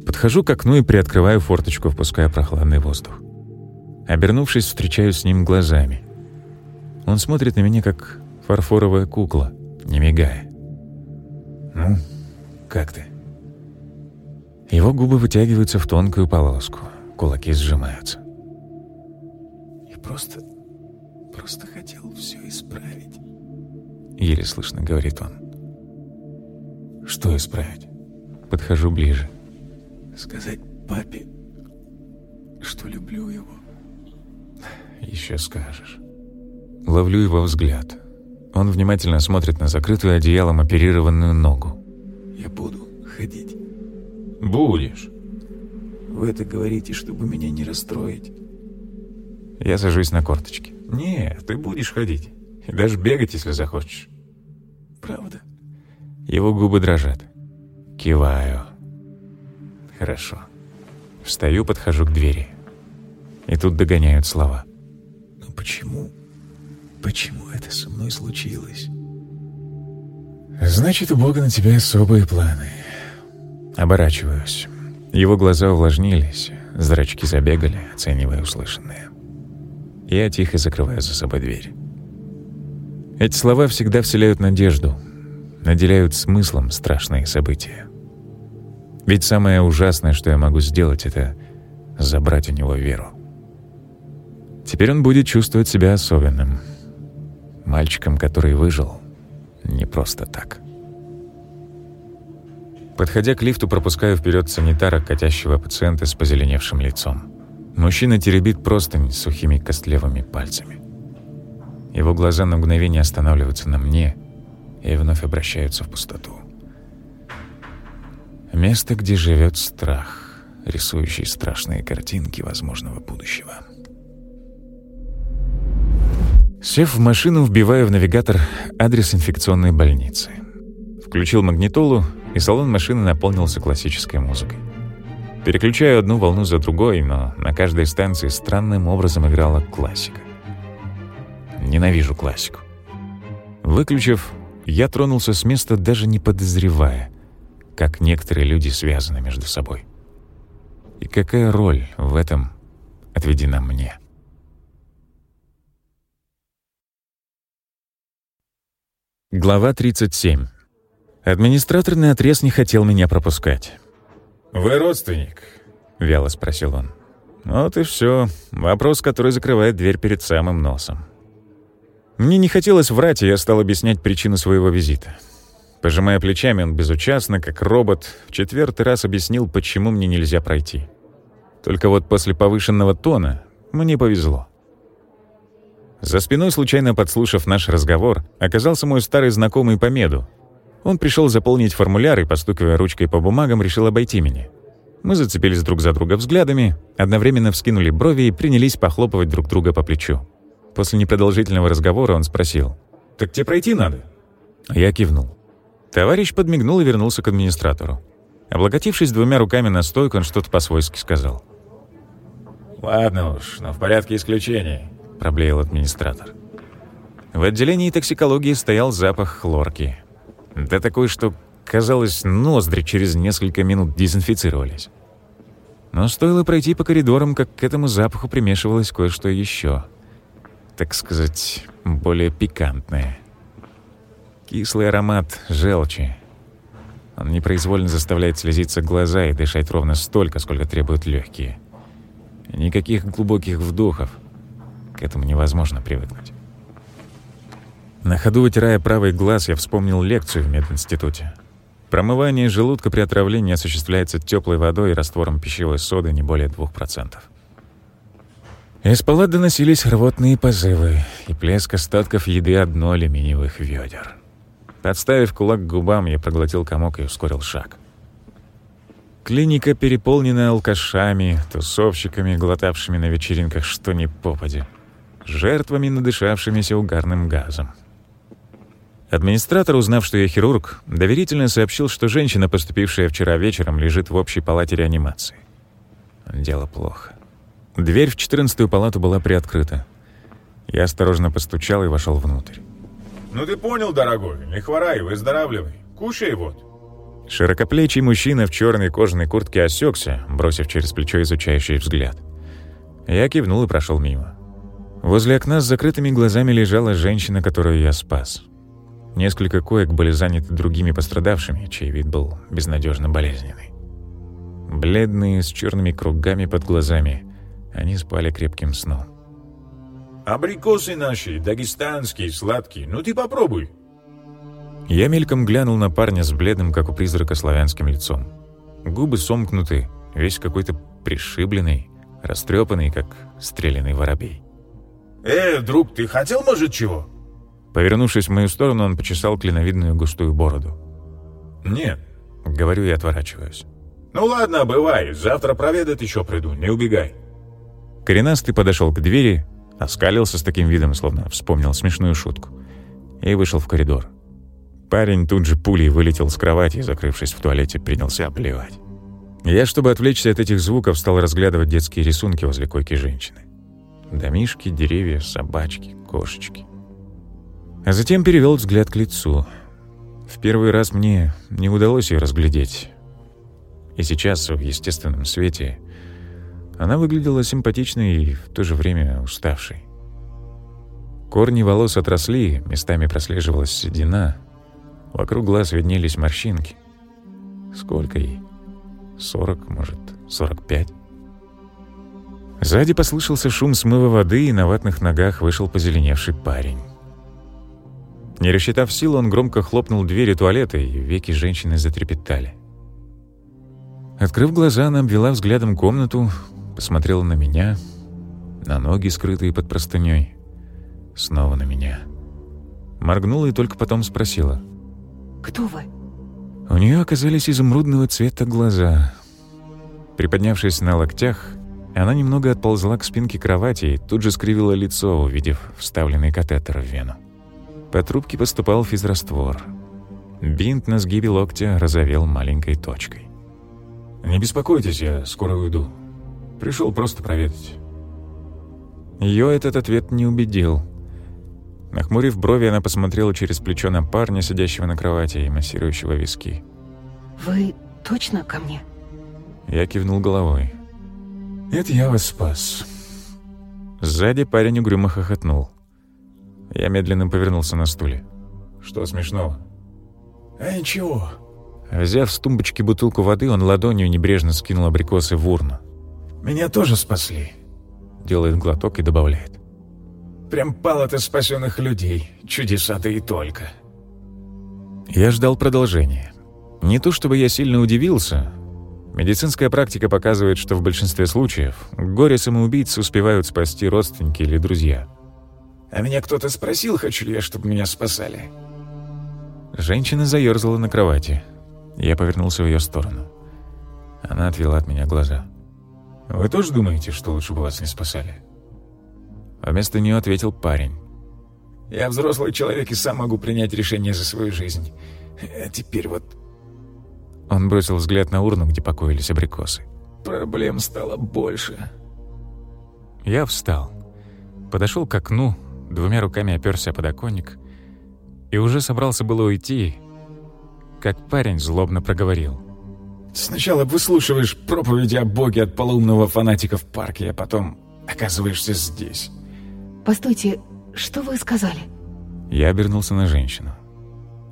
Подхожу к окну и приоткрываю форточку, впуская прохладный воздух. Обернувшись, встречаюсь с ним глазами. Он смотрит на меня, как фарфоровая кукла, не мигая. «Ну, как ты?» Его губы вытягиваются в тонкую полоску, кулаки сжимаются. Я просто... просто хотел все исправить. — еле слышно говорит он. «Что исправить?» Подхожу ближе. «Сказать папе, что люблю его». «Еще скажешь». Ловлю его взгляд. Он внимательно смотрит на закрытую одеялом оперированную ногу. «Я буду ходить». «Будешь». «Вы это говорите, чтобы меня не расстроить». Я сажусь на корточки. «Нет, ты будешь ходить. И даже бегать, если захочешь». «Правда?» Его губы дрожат. Киваю. «Хорошо». Встаю, подхожу к двери. И тут догоняют слова. «Но почему? Почему это со мной случилось?» «Значит, у Бога на тебя особые планы». Оборачиваюсь. Его глаза увлажнились, зрачки забегали, оценивая услышанное. Я тихо закрываю за собой дверь. Эти слова всегда вселяют надежду, наделяют смыслом страшные события. Ведь самое ужасное, что я могу сделать, это забрать у него веру. Теперь он будет чувствовать себя особенным. Мальчиком, который выжил. Не просто так. Подходя к лифту, пропускаю вперед санитара, катящего пациента с позеленевшим лицом. Мужчина теребит простынь сухими костлевыми пальцами. Его глаза на мгновение останавливаются на мне и вновь обращаются в пустоту. Место, где живет страх, рисующий страшные картинки возможного будущего. Сев в машину, вбиваю в навигатор адрес инфекционной больницы. Включил магнитолу, и салон машины наполнился классической музыкой. Переключаю одну волну за другой, но на каждой станции странным образом играла классика. Ненавижу классику. Выключив, я тронулся с места, даже не подозревая, как некоторые люди связаны между собой. И какая роль в этом отведена мне. Глава 37. Администратор на отрез не хотел меня пропускать. «Вы родственник?» — вяло спросил он. Вот и все. Вопрос, который закрывает дверь перед самым носом. Мне не хотелось врать, и я стал объяснять причину своего визита. Пожимая плечами, он безучастно, как робот, в четвертый раз объяснил, почему мне нельзя пройти. Только вот после повышенного тона мне повезло. За спиной, случайно подслушав наш разговор, оказался мой старый знакомый по меду, он пришел заполнить формуляр и, постукивая ручкой по бумагам, решил обойти меня. Мы зацепились друг за друга взглядами, одновременно вскинули брови и принялись похлопывать друг друга по плечу. После непродолжительного разговора он спросил. «Так тебе пройти надо?» Я кивнул. Товарищ подмигнул и вернулся к администратору. Облокотившись двумя руками на стойку, он что-то по-свойски сказал. «Ладно уж, но в порядке исключений», — проблеял администратор. В отделении токсикологии стоял запах хлорки. Да такой, что, казалось, ноздри через несколько минут дезинфицировались. Но стоило пройти по коридорам, как к этому запаху примешивалось кое-что еще. Так сказать, более пикантное. Кислый аромат желчи. Он непроизвольно заставляет слезиться глаза и дышать ровно столько, сколько требуют легкие. Никаких глубоких вдохов. К этому невозможно привыкнуть. На ходу вытирая правый глаз, я вспомнил лекцию в мединституте. Промывание желудка при отравлении осуществляется теплой водой и раствором пищевой соды не более 2%. Из палат доносились рвотные позывы и плеск остатков еды одно алюминиевых ведер. Подставив кулак к губам, я проглотил комок и ускорил шаг. Клиника переполнена алкашами, тусовщиками, глотавшими на вечеринках что ни попади, жертвами, надышавшимися угарным газом. Администратор, узнав, что я хирург, доверительно сообщил, что женщина, поступившая вчера вечером, лежит в общей палате реанимации. Дело плохо. Дверь в четырнадцатую палату была приоткрыта. Я осторожно постучал и вошел внутрь. «Ну ты понял, дорогой, не хворай, выздоравливай. Кушай вот». Широкоплечий мужчина в черной кожаной куртке осекся, бросив через плечо изучающий взгляд. Я кивнул и прошел мимо. Возле окна с закрытыми глазами лежала женщина, которую я спас. Несколько коек были заняты другими пострадавшими, чей вид был безнадежно болезненный. Бледные, с черными кругами под глазами, они спали крепким сном. «Абрикосы наши, дагестанские, сладкие, ну ты попробуй». Я мельком глянул на парня с бледным, как у призрака, славянским лицом. Губы сомкнуты, весь какой-то пришибленный, растрепанный, как стрелянный воробей. «Э, друг, ты хотел, может, чего?» Повернувшись в мою сторону, он почесал клиновидную густую бороду. «Нет». Говорю и отворачиваюсь. «Ну ладно, бывай. Завтра проведать еще приду. Не убегай». Коренастый подошел к двери, оскалился с таким видом, словно вспомнил смешную шутку, и вышел в коридор. Парень тут же пулей вылетел с кровати и, закрывшись в туалете, принялся плевать. Я, чтобы отвлечься от этих звуков, стал разглядывать детские рисунки возле койки женщины. Домишки, деревья, собачки, кошечки. А затем перевел взгляд к лицу. В первый раз мне не удалось ее разглядеть. И сейчас, в естественном свете, она выглядела симпатичной и в то же время уставшей. Корни волос отросли, местами прослеживалась седина. Вокруг глаз виднелись морщинки. Сколько ей? Сорок, может, сорок пять? Сзади послышался шум смыва воды, и на ватных ногах вышел позеленевший парень. Не рассчитав силу, он громко хлопнул двери туалета, и веки женщины затрепетали. Открыв глаза, она обвела взглядом комнату, посмотрела на меня, на ноги, скрытые под простыней, снова на меня. Моргнула и только потом спросила. Кто вы? У нее оказались изумрудного цвета глаза. Приподнявшись на локтях, она немного отползла к спинке кровати и тут же скривила лицо, увидев вставленный катетер в вену. По трубке поступал физраствор. Бинт на сгибе локтя разовел маленькой точкой. «Не беспокойтесь, я скоро уйду. Пришел просто проведать». Ее этот ответ не убедил. Нахмурив брови, она посмотрела через плечо на парня, сидящего на кровати и массирующего виски. Вы точно ко мне? Я кивнул головой. «Это я вас спас». Сзади парень угрюмо хохотнул. Я медленно повернулся на стуле. «Что смешного?» «А ничего». Взяв с тумбочки бутылку воды, он ладонью небрежно скинул абрикосы в урну. «Меня тоже спасли», — делает глоток и добавляет. «Прям палата спасенных людей. Чудеса-то и только». Я ждал продолжения. Не то чтобы я сильно удивился. Медицинская практика показывает, что в большинстве случаев горе-самоубийцы успевают спасти родственники или друзья. А меня кто-то спросил, хочу ли я, чтобы меня спасали. Женщина заерзала на кровати. Я повернулся в ее сторону. Она отвела от меня глаза. «Вы тоже думаете, что лучше бы вас не спасали?» А вместо нее ответил парень. «Я взрослый человек и сам могу принять решение за свою жизнь. А теперь вот...» Он бросил взгляд на урну, где покоились абрикосы. «Проблем стало больше». Я встал. Подошел к окну, двумя руками оперся о подоконник и уже собрался было уйти, как парень злобно проговорил. «Сначала выслушиваешь проповеди о Боге от полоумного фанатика в парке, а потом оказываешься здесь». Постойте, что вы сказали? Я обернулся на женщину.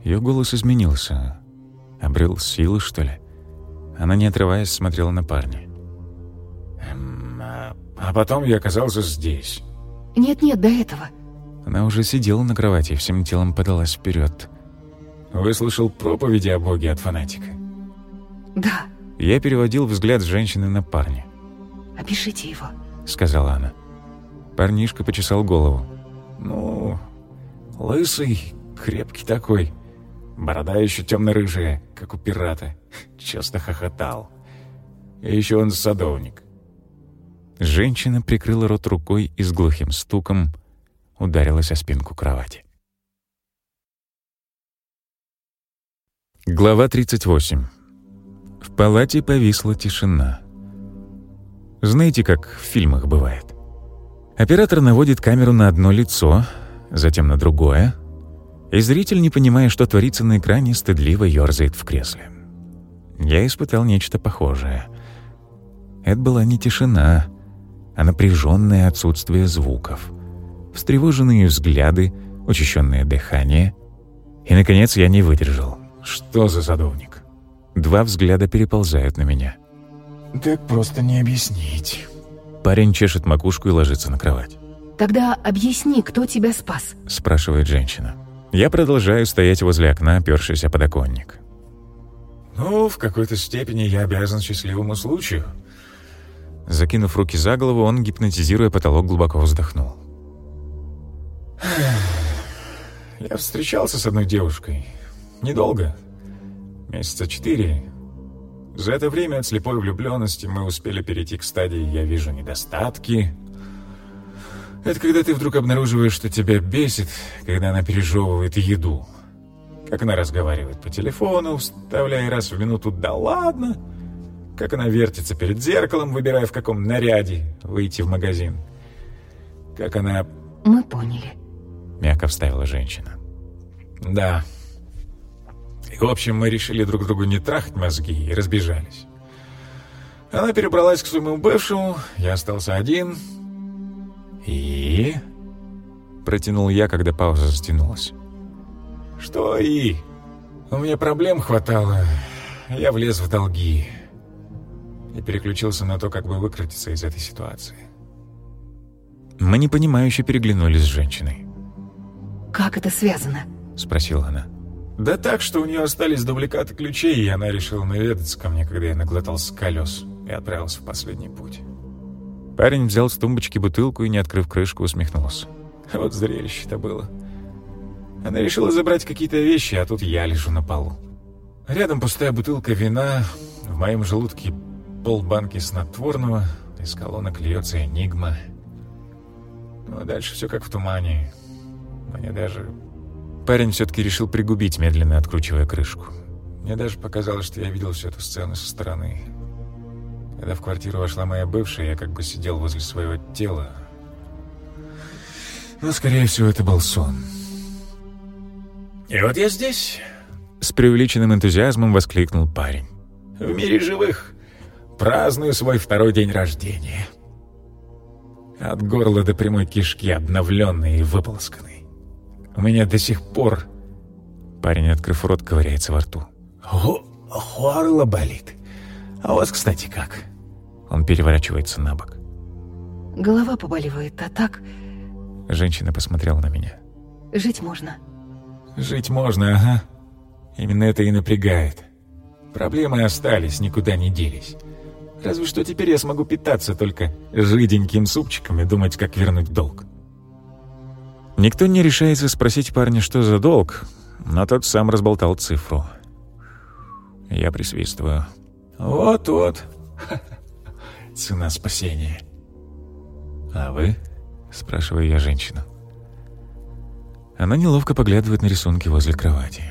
Ее голос изменился. Обрел силы, что ли? Она, не отрываясь, смотрела на парня. Эм, а, а потом я оказался здесь. Нет-нет, до этого. Она уже сидела на кровати и всем телом подалась вперед. Выслушал проповеди о Боге от фанатика? Да. Я переводил взгляд с женщины на парня. «Опишите его», — сказала она. Парнишка почесал голову. «Ну, лысый, крепкий такой. Борода еще темно-рыжая, как у пирата. Часто хохотал. И еще он садовник». Женщина прикрыла рот рукой и с глухим стуком ударилась о спинку кровати. Глава 38. В палате повисла тишина. Знаете, как в фильмах бывает? Оператор наводит камеру на одно лицо, затем на другое, и зритель, не понимая, что творится на экране, стыдливо ёрзает в кресле. Я испытал нечто похожее. Это была не тишина, а напряженное отсутствие звуков, встревоженные взгляды, учащенное дыхание. И, наконец, я не выдержал. «Что за садовник?» Два взгляда переползают на меня. «Так просто не объяснить». Парень чешет макушку и ложится на кровать. «Тогда объясни, кто тебя спас?» Спрашивает женщина. Я продолжаю стоять возле окна, опершись о подоконник. «Ну, в какой-то степени я обязан счастливому случаю». Закинув руки за голову, он, гипнотизируя потолок, глубоко вздохнул. Я встречался с одной девушкой. Недолго. Месяца четыре. За это время от слепой влюбленности мы успели перейти к стадии «я вижу недостатки». Это когда ты вдруг обнаруживаешь, что тебя бесит, когда она пережевывает еду. Как она разговаривает по телефону, вставляя раз в минуту «да ладно», как она вертится перед зеркалом, выбирая в каком наряде выйти в магазин. Как она... Мы поняли. Мягко вставила женщина. Да. И, в общем, мы решили друг другу не трахать мозги и разбежались. Она перебралась к своему бывшему, я остался один. И... Протянул я, когда пауза затянулась. Что и? У меня проблем хватало. Я влез в долги и переключился на то, как бы выкрутиться из этой ситуации. Мы непонимающе переглянулись с женщиной. «Как это связано?» — спросила она. «Да так, что у нее остались дубликаты ключей, и она решила наведаться ко мне, когда я наглотался колес и отправился в последний путь». Парень взял с тумбочки бутылку и, не открыв крышку, усмехнулся. Вот зрелище-то было. Она решила забрать какие-то вещи, а тут я лежу на полу. Рядом пустая бутылка вина, в моем желудке полбанки снотворного, из колонок льется энигма. Ну, а дальше все как в тумане. Мне даже... Парень все-таки решил пригубить, медленно откручивая крышку. Мне даже показалось, что я видел всю эту сцену со стороны. Когда в квартиру вошла моя бывшая, я как бы сидел возле своего тела. Но, скорее всего, это был сон. И вот я здесь. С преувеличенным энтузиазмом воскликнул парень. В мире живых. Праздную свой второй день рождения. От горла до прямой кишки, обновленный и выполосканный. У меня до сих пор... Парень, открыв рот, ковыряется во рту. Горло болит. А у вас, кстати, как? Он переворачивается на бок. Голова побаливает, а так... Женщина посмотрела на меня. Жить можно. Жить можно, ага. Именно это и напрягает. Проблемы остались, никуда не делись. Разве что теперь я смогу питаться только жиденьким супчиком и думать, как вернуть долг. Никто не решается спросить парня, что за долг, но тот сам разболтал цифру. Я присвистываю. Вот-вот. Цена спасения. «А вы?» — спрашиваю я женщину. Она неловко поглядывает на рисунки возле кровати.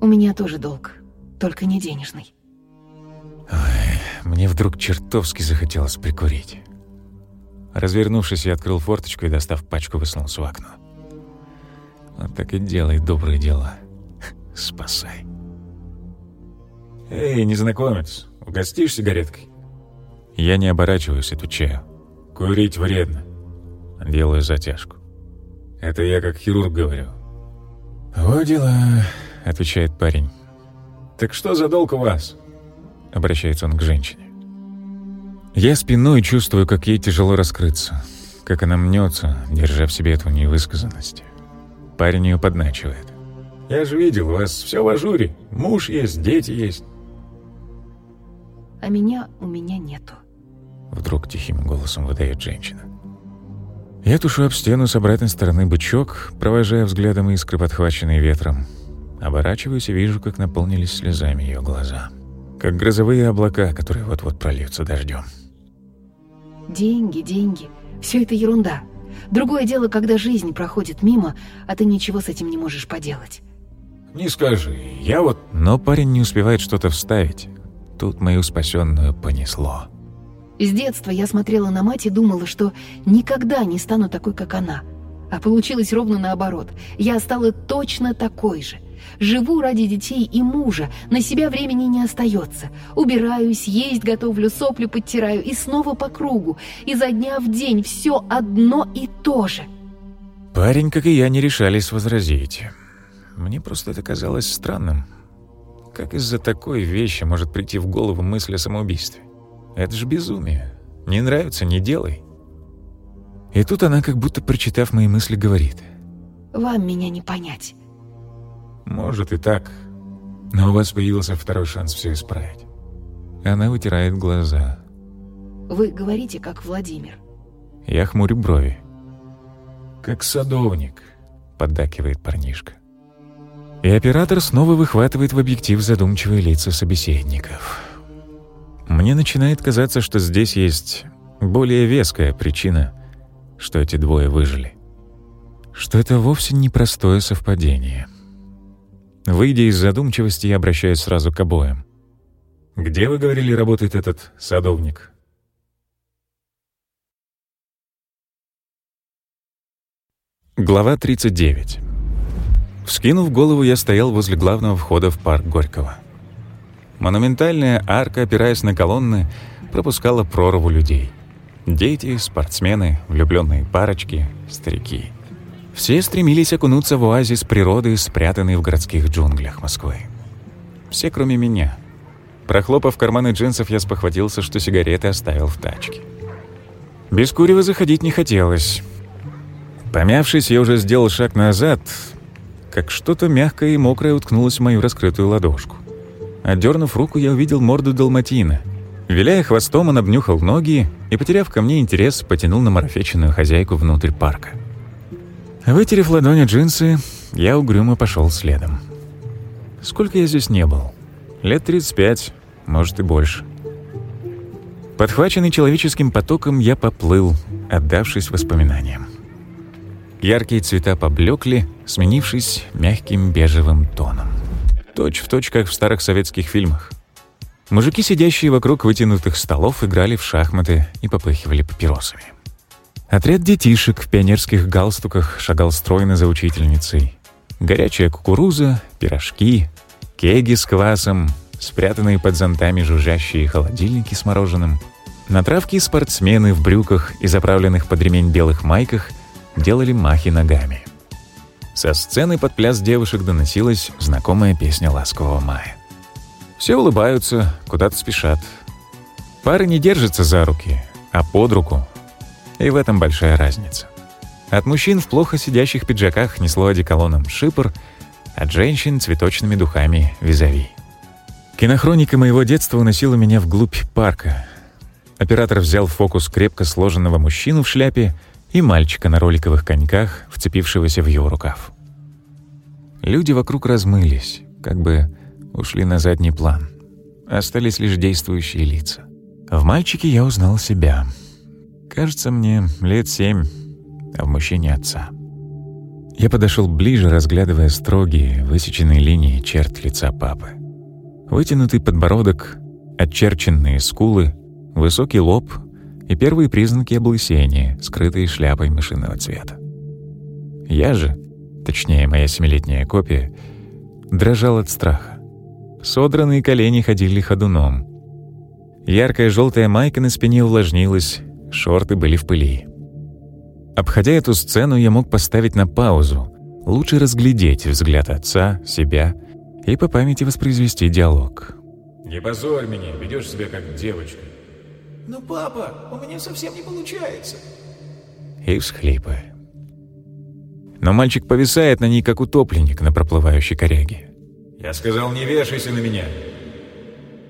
У меня тоже долг, только не денежный. Ой, мне вдруг чертовски захотелось прикурить. Развернувшись, я открыл форточку и, достав пачку, высунулся в окно. Вот так и делай добрые дела. Спасай. «Эй, незнакомец, угостишь сигареткой?» Я не оборачиваюсь, отвечаю. «Курить вредно». Делаю затяжку. «Это я как хирург говорю». «Во дела», — отвечает парень. «Так что за долг у вас?» Обращается он к женщине. Я спиной чувствую, как ей тяжело раскрыться, как она мнется, держа в себе эту невысказанность. Парень ее подначивает. «Я же видел, у вас все в ажуре. Муж есть, дети есть». А меня у меня нету. Вдруг тихим голосом выдает женщина. Я тушу об стену с обратной стороны бычок, провожая взглядом искры, подхваченные ветром. Оборачиваюсь и вижу, как наполнились слезами ее глаза. Как грозовые облака, которые вот-вот прольются дождем. Деньги, деньги. Все это ерунда. Другое дело, когда жизнь проходит мимо, а ты ничего с этим не можешь поделать. «Не скажи, я вот...» Но парень не успевает что-то вставить. Тут мою спасенную понесло. С детства я смотрела на мать и думала, что никогда не стану такой, как она. А получилось ровно наоборот. Я стала точно такой же. Живу ради детей и мужа, на себя времени не остается. Убираюсь, есть готовлю, сопли подтираю и снова по кругу. Изо дня в день все одно и то же. Парень, как и я, не решались возразить. Мне просто это казалось странным. Как из-за такой вещи может прийти в голову мысль о самоубийстве? Это же безумие. Не нравится — не делай. И тут она, как будто прочитав мои мысли, говорит. Вам меня не понять. Может и так, но у вас появился второй шанс все исправить. Она вытирает глаза. Вы говорите, как Владимир. Я хмурю брови. Как садовник, поддакивает парнишка. И оператор снова выхватывает в объектив задумчивые лица собеседников. Мне начинает казаться, что здесь есть более веская причина, что эти двое выжили. Что это вовсе не простое совпадение. Выйдя из задумчивости, я обращаюсь сразу к обоим. «Где, вы говорили, работает этот садовник?» Глава 39. Вскинув голову, я стоял возле главного входа в парк Горького. Монументальная арка, опираясь на колонны, пропускала прорву людей. Дети, спортсмены, влюбленные парочки, старики. Все стремились окунуться в оазис природы, спрятанный в городских джунглях Москвы. Все, кроме меня. Прохлопав карманы джинсов, я спохватился, что сигареты оставил в тачке. Без курева заходить не хотелось. Помявшись, я уже сделал шаг назад, как что-то мягкое и мокрое уткнулось в мою раскрытую ладошку. Отдернув руку, я увидел морду далматина. Виляя хвостом, он обнюхал ноги и, потеряв ко мне интерес, потянул на марафеченную хозяйку внутрь парка. Вытерев ладони джинсы, я угрюмо пошел следом. Сколько я здесь не был? Лет 35, может и больше. Подхваченный человеческим потоком, я поплыл, отдавшись воспоминаниям. Яркие цвета поблекли, сменившись мягким бежевым тоном. Точь в точь, как в старых советских фильмах. Мужики, сидящие вокруг вытянутых столов, играли в шахматы и попыхивали папиросами. Отряд детишек в пионерских галстуках шагал стройно за учительницей. Горячая кукуруза, пирожки, кеги с квасом, спрятанные под зонтами жужжащие холодильники с мороженым. На травке спортсмены в брюках и заправленных под ремень белых майках делали махи ногами. Со сцены под пляс девушек доносилась знакомая песня «Ласкового мая». Все улыбаются, куда-то спешат. Пары не держатся за руки, а под руку. И в этом большая разница. От мужчин в плохо сидящих пиджаках несло одеколоном шипр, от женщин — цветочными духами визави. Кинохроника моего детства уносила меня вглубь парка. Оператор взял фокус крепко сложенного мужчину в шляпе — и мальчика на роликовых коньках, вцепившегося в его рукав. Люди вокруг размылись, как бы ушли на задний план. Остались лишь действующие лица. В мальчике я узнал себя. Кажется, мне лет семь, а в мужчине отца. Я подошел ближе, разглядывая строгие, высеченные линии черт лица папы. Вытянутый подбородок, очерченные скулы, высокий лоб — и первые признаки облысения, скрытые шляпой мышиного цвета. Я же, точнее моя семилетняя копия, дрожал от страха. Содранные колени ходили ходуном. Яркая желтая майка на спине увлажнилась, шорты были в пыли. Обходя эту сцену, я мог поставить на паузу, лучше разглядеть взгляд отца, себя и по памяти воспроизвести диалог. «Не позорь меня, ведешь себя как девочка. «Но, папа, у меня совсем не получается!» И всхлипы. Но мальчик повисает на ней, как утопленник на проплывающей коряге. «Я сказал, не вешайся на меня!»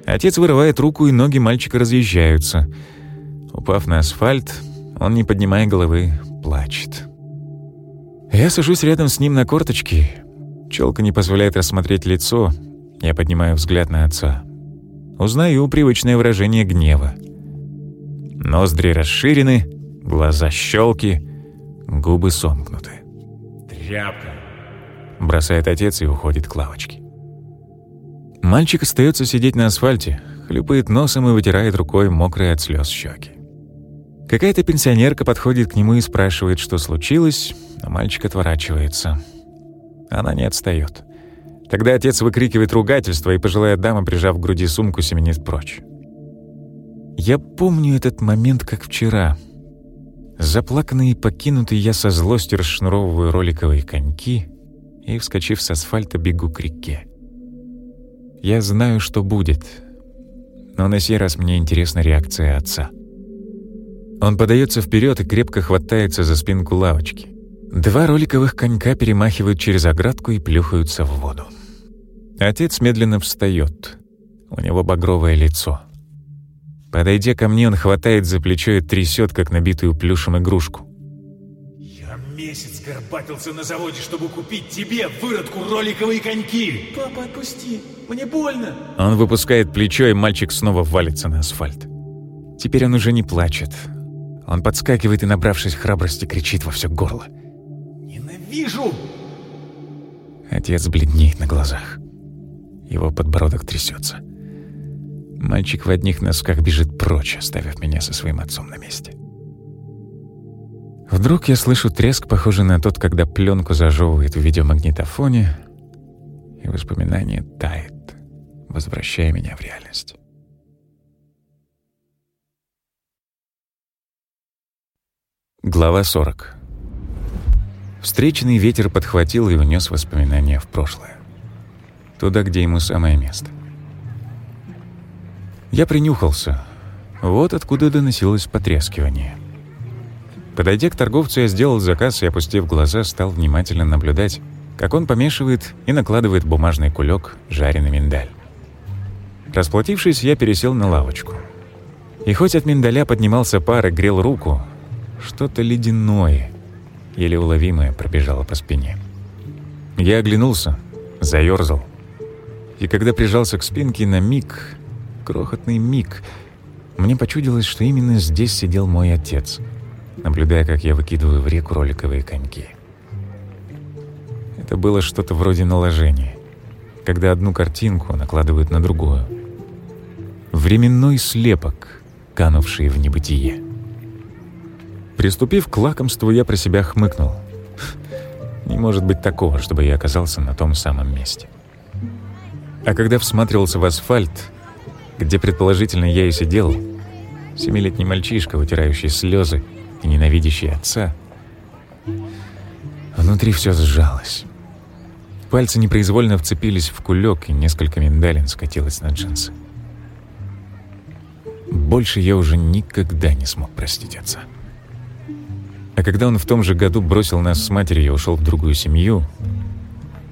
Отец вырывает руку, и ноги мальчика разъезжаются. Упав на асфальт, он, не поднимая головы, плачет. Я сажусь рядом с ним на корточки. Челка не позволяет рассмотреть лицо. Я поднимаю взгляд на отца. Узнаю привычное выражение гнева. Ноздри расширены, глаза щелки, губы сомкнуты. «Тряпка!» — бросает отец и уходит к лавочке. Мальчик остается сидеть на асфальте, хлюпает носом и вытирает рукой мокрые от слез щеки. Какая-то пенсионерка подходит к нему и спрашивает, что случилось, а мальчик отворачивается. Она не отстает. Тогда отец выкрикивает ругательство, и пожилая дама, прижав к груди сумку, семенит прочь. Я помню этот момент как вчера. Заплаканный и покинутый я со злостью расшнуровываю роликовые коньки и, вскочив с асфальта, бегу к реке. Я знаю, что будет, но на сей раз мне интересна реакция отца. Он подается вперед и крепко хватается за спинку лавочки. Два роликовых конька перемахивают через оградку и плюхаются в воду. Отец медленно встает. У него багровое лицо. Подойдя ко мне, он хватает за плечо и трясет, как набитую плюшем игрушку. Я месяц горбатился на заводе, чтобы купить тебе, выродку, роликовые коньки. Папа, отпусти, мне больно. Он выпускает плечо, и мальчик снова валится на асфальт. Теперь он уже не плачет. Он подскакивает и, набравшись храбрости, кричит во все горло. Ненавижу! Отец бледнеет на глазах. Его подбородок трясется. Мальчик в одних носках бежит прочь, оставив меня со своим отцом на месте. Вдруг я слышу треск, похожий на тот, когда пленку зажевывает в видеомагнитофоне, и воспоминание тает, возвращая меня в реальность. Глава 40. Встречный ветер подхватил и унес воспоминания в прошлое. Туда, где ему самое место. Я принюхался. Вот откуда доносилось потрескивание. Подойдя к торговцу, я сделал заказ и, опустив глаза, стал внимательно наблюдать, как он помешивает и накладывает бумажный кулек жареный миндаль. Расплатившись, я пересел на лавочку. И хоть от миндаля поднимался пар и грел руку, что-то ледяное, еле уловимое пробежало по спине. Я оглянулся, заерзал. И когда прижался к спинке на миг, крохотный миг, мне почудилось, что именно здесь сидел мой отец, наблюдая, как я выкидываю в реку роликовые коньки. Это было что-то вроде наложения, когда одну картинку накладывают на другую. Временной слепок, канувший в небытие. Приступив к лакомству, я про себя хмыкнул. Не может быть такого, чтобы я оказался на том самом месте. А когда всматривался в асфальт, где предположительно я и сидел, семилетний мальчишка, вытирающий слезы и ненавидящий отца, внутри все сжалось. Пальцы непроизвольно вцепились в кулек, и несколько миндалин скатилось на джинсы. Больше я уже никогда не смог простить отца. А когда он в том же году бросил нас с матерью и ушел в другую семью,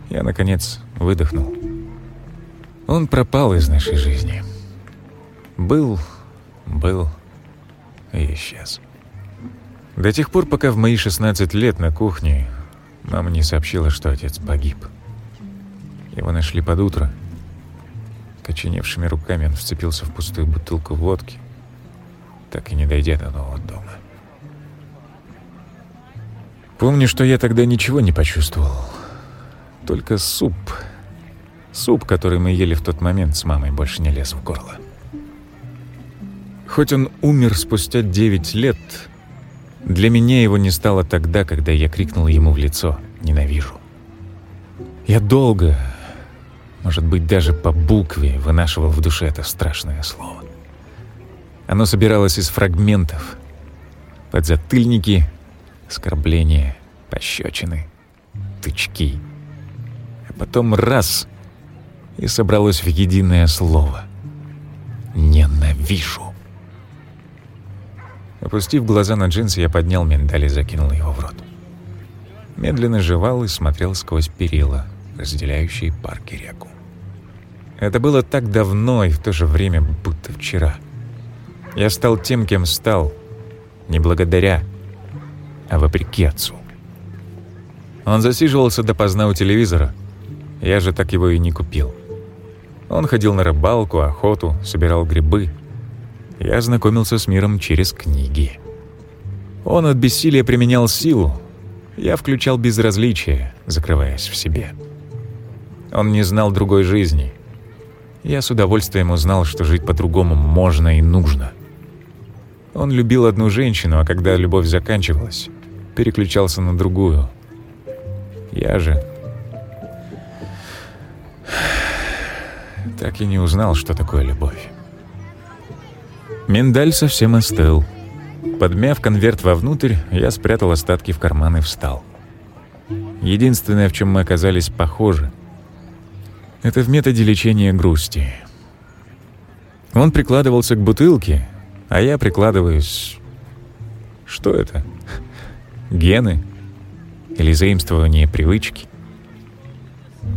я, наконец, выдохнул. Он пропал из нашей жизни. Был, был и исчез. До тех пор, пока в мои 16 лет на кухне мама не сообщила, что отец погиб. Его нашли под утро. Коченевшими руками он вцепился в пустую бутылку водки, так и не дойдя до нового дома. Помню, что я тогда ничего не почувствовал. Только суп. Суп, который мы ели в тот момент с мамой, больше не лез в горло. Хоть он умер спустя 9 лет, для меня его не стало тогда, когда я крикнул ему в лицо «Ненавижу». Я долго, может быть, даже по букве вынашивал в душе это страшное слово. Оно собиралось из фрагментов. Подзатыльники, оскорбления, пощечины, тычки. А потом раз — и собралось в единое слово. «Ненавижу». Опустив глаза на джинсы, я поднял миндаль и закинул его в рот. Медленно жевал и смотрел сквозь перила, разделяющие парк и реку. Это было так давно и в то же время будто вчера. Я стал тем, кем стал, не благодаря, а вопреки отцу. Он засиживался допоздна у телевизора. Я же так его и не купил. Он ходил на рыбалку, охоту, собирал грибы. Я знакомился с миром через книги. Он от бессилия применял силу. Я включал безразличие, закрываясь в себе. Он не знал другой жизни. Я с удовольствием узнал, что жить по-другому можно и нужно. Он любил одну женщину, а когда любовь заканчивалась, переключался на другую. Я же так и не узнал, что такое любовь. Миндаль совсем остыл. Подмяв конверт вовнутрь, я спрятал остатки в карман и встал. Единственное, в чем мы оказались похожи, это в методе лечения грусти. Он прикладывался к бутылке, а я прикладываюсь... Что это? Гены? или заимствование привычки.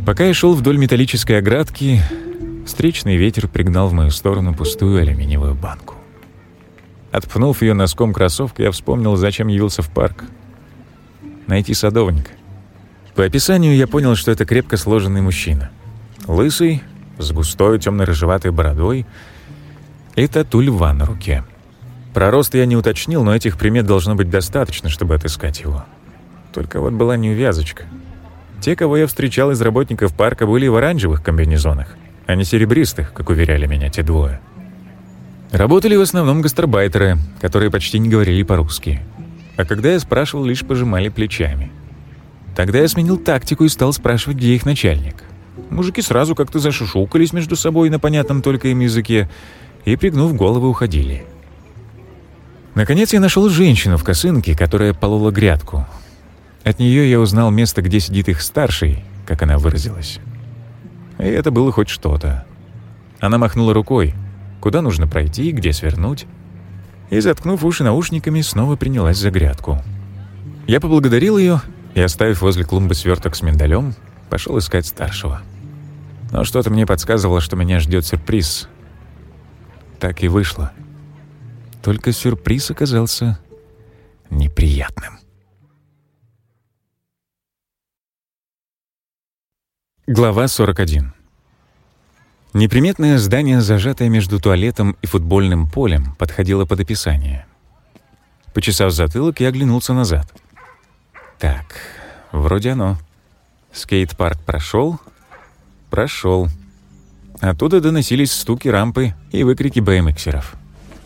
Пока я шел вдоль металлической оградки, встречный ветер пригнал в мою сторону пустую алюминиевую банку. Отпнув ее носком кроссовки, я вспомнил, зачем явился в парк. Найти садовника. По описанию я понял, что это крепко сложенный мужчина. Лысый, с густой темно-рыжеватой бородой и тату льва на руке. Про рост я не уточнил, но этих примет должно быть достаточно, чтобы отыскать его. Только вот была неувязочка. Те, кого я встречал из работников парка, были в оранжевых комбинезонах, а не серебристых, как уверяли меня те двое. Работали в основном гастарбайтеры, которые почти не говорили по-русски. А когда я спрашивал, лишь пожимали плечами. Тогда я сменил тактику и стал спрашивать, где их начальник. Мужики сразу как-то зашушукались между собой на понятном только им языке и, пригнув головы, уходили. Наконец я нашел женщину в косынке, которая полола грядку. От нее я узнал место, где сидит их старший, как она выразилась. И это было хоть что-то. Она махнула рукой, куда нужно пройти, где свернуть, и, заткнув уши наушниками, снова принялась за грядку. Я поблагодарил ее и, оставив возле клумбы сверток с миндалем, пошел искать старшего. Но что-то мне подсказывало, что меня ждет сюрприз. Так и вышло. Только сюрприз оказался неприятным. Глава 41. Неприметное здание, зажатое между туалетом и футбольным полем, подходило под описание. Почесав затылок, я оглянулся назад. Так, вроде оно. Скейт-парк прошел? Прошел. Оттуда доносились стуки рампы и выкрики БМХеров.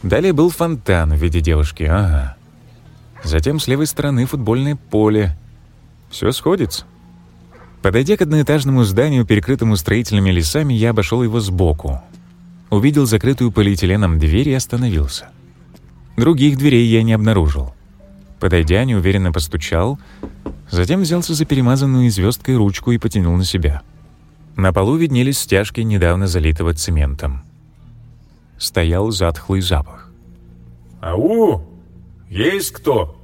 Далее был фонтан в виде девушки, ага. Затем с левой стороны футбольное поле. Все сходится. Подойдя к одноэтажному зданию, перекрытому строительными лесами, я обошел его сбоку. Увидел закрытую полиэтиленом дверь и остановился. Других дверей я не обнаружил. Подойдя, неуверенно постучал, затем взялся за перемазанную звездкой ручку и потянул на себя. На полу виднелись стяжки недавно залитого цементом. Стоял затхлый запах. «Ау! Есть кто?»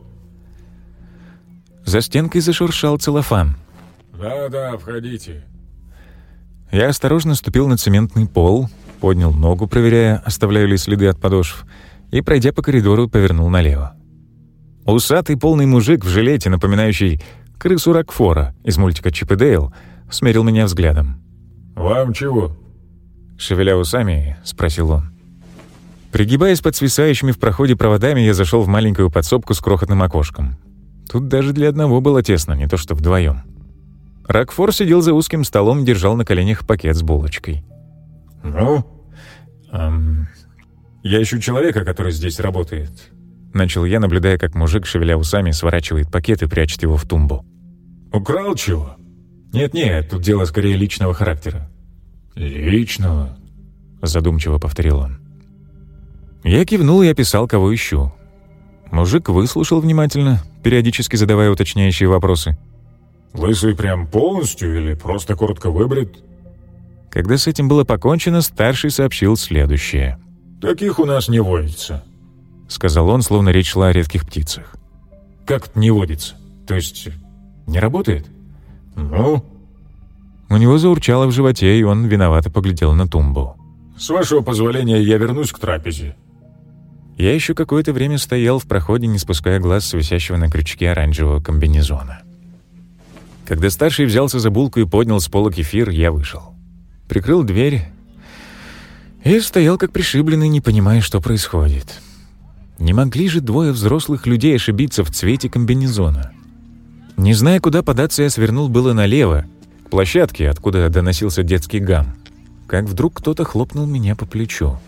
За стенкой зашуршал целлофан. «Да-да, входите». Я осторожно ступил на цементный пол, поднял ногу, проверяя, оставляю ли следы от подошв, и, пройдя по коридору, повернул налево. Усатый полный мужик в жилете, напоминающий крысу Рокфора из мультика «Чип и Дейл», смерил меня взглядом. «Вам чего?» Шевеля усами, спросил он. Пригибаясь под свисающими в проходе проводами, я зашел в маленькую подсобку с крохотным окошком. Тут даже для одного было тесно, не то что вдвоем. Рокфор сидел за узким столом и держал на коленях пакет с булочкой. «Ну? Эм, я ищу человека, который здесь работает». Начал я, наблюдая, как мужик, шевеля усами, сворачивает пакет и прячет его в тумбу. «Украл чего?» «Нет-нет, тут дело скорее личного характера». «Личного?» Задумчиво повторил он. Я кивнул и описал, кого ищу. Мужик выслушал внимательно, периодически задавая уточняющие вопросы. «Лысый прям полностью или просто коротко выбрит?» Когда с этим было покончено, старший сообщил следующее. «Таких у нас не водится», — сказал он, словно речь шла о редких птицах. «Как не водится? То есть не работает?» «Ну?» У него заурчало в животе, и он виновато поглядел на тумбу. «С вашего позволения я вернусь к трапезе». Я еще какое-то время стоял в проходе, не спуская глаз с висящего на крючке оранжевого комбинезона. Когда старший взялся за булку и поднял с пола кефир, я вышел. Прикрыл дверь и стоял как пришибленный, не понимая, что происходит. Не могли же двое взрослых людей ошибиться в цвете комбинезона. Не зная, куда податься, я свернул было налево, к площадке, откуда доносился детский гам. Как вдруг кто-то хлопнул меня по плечу.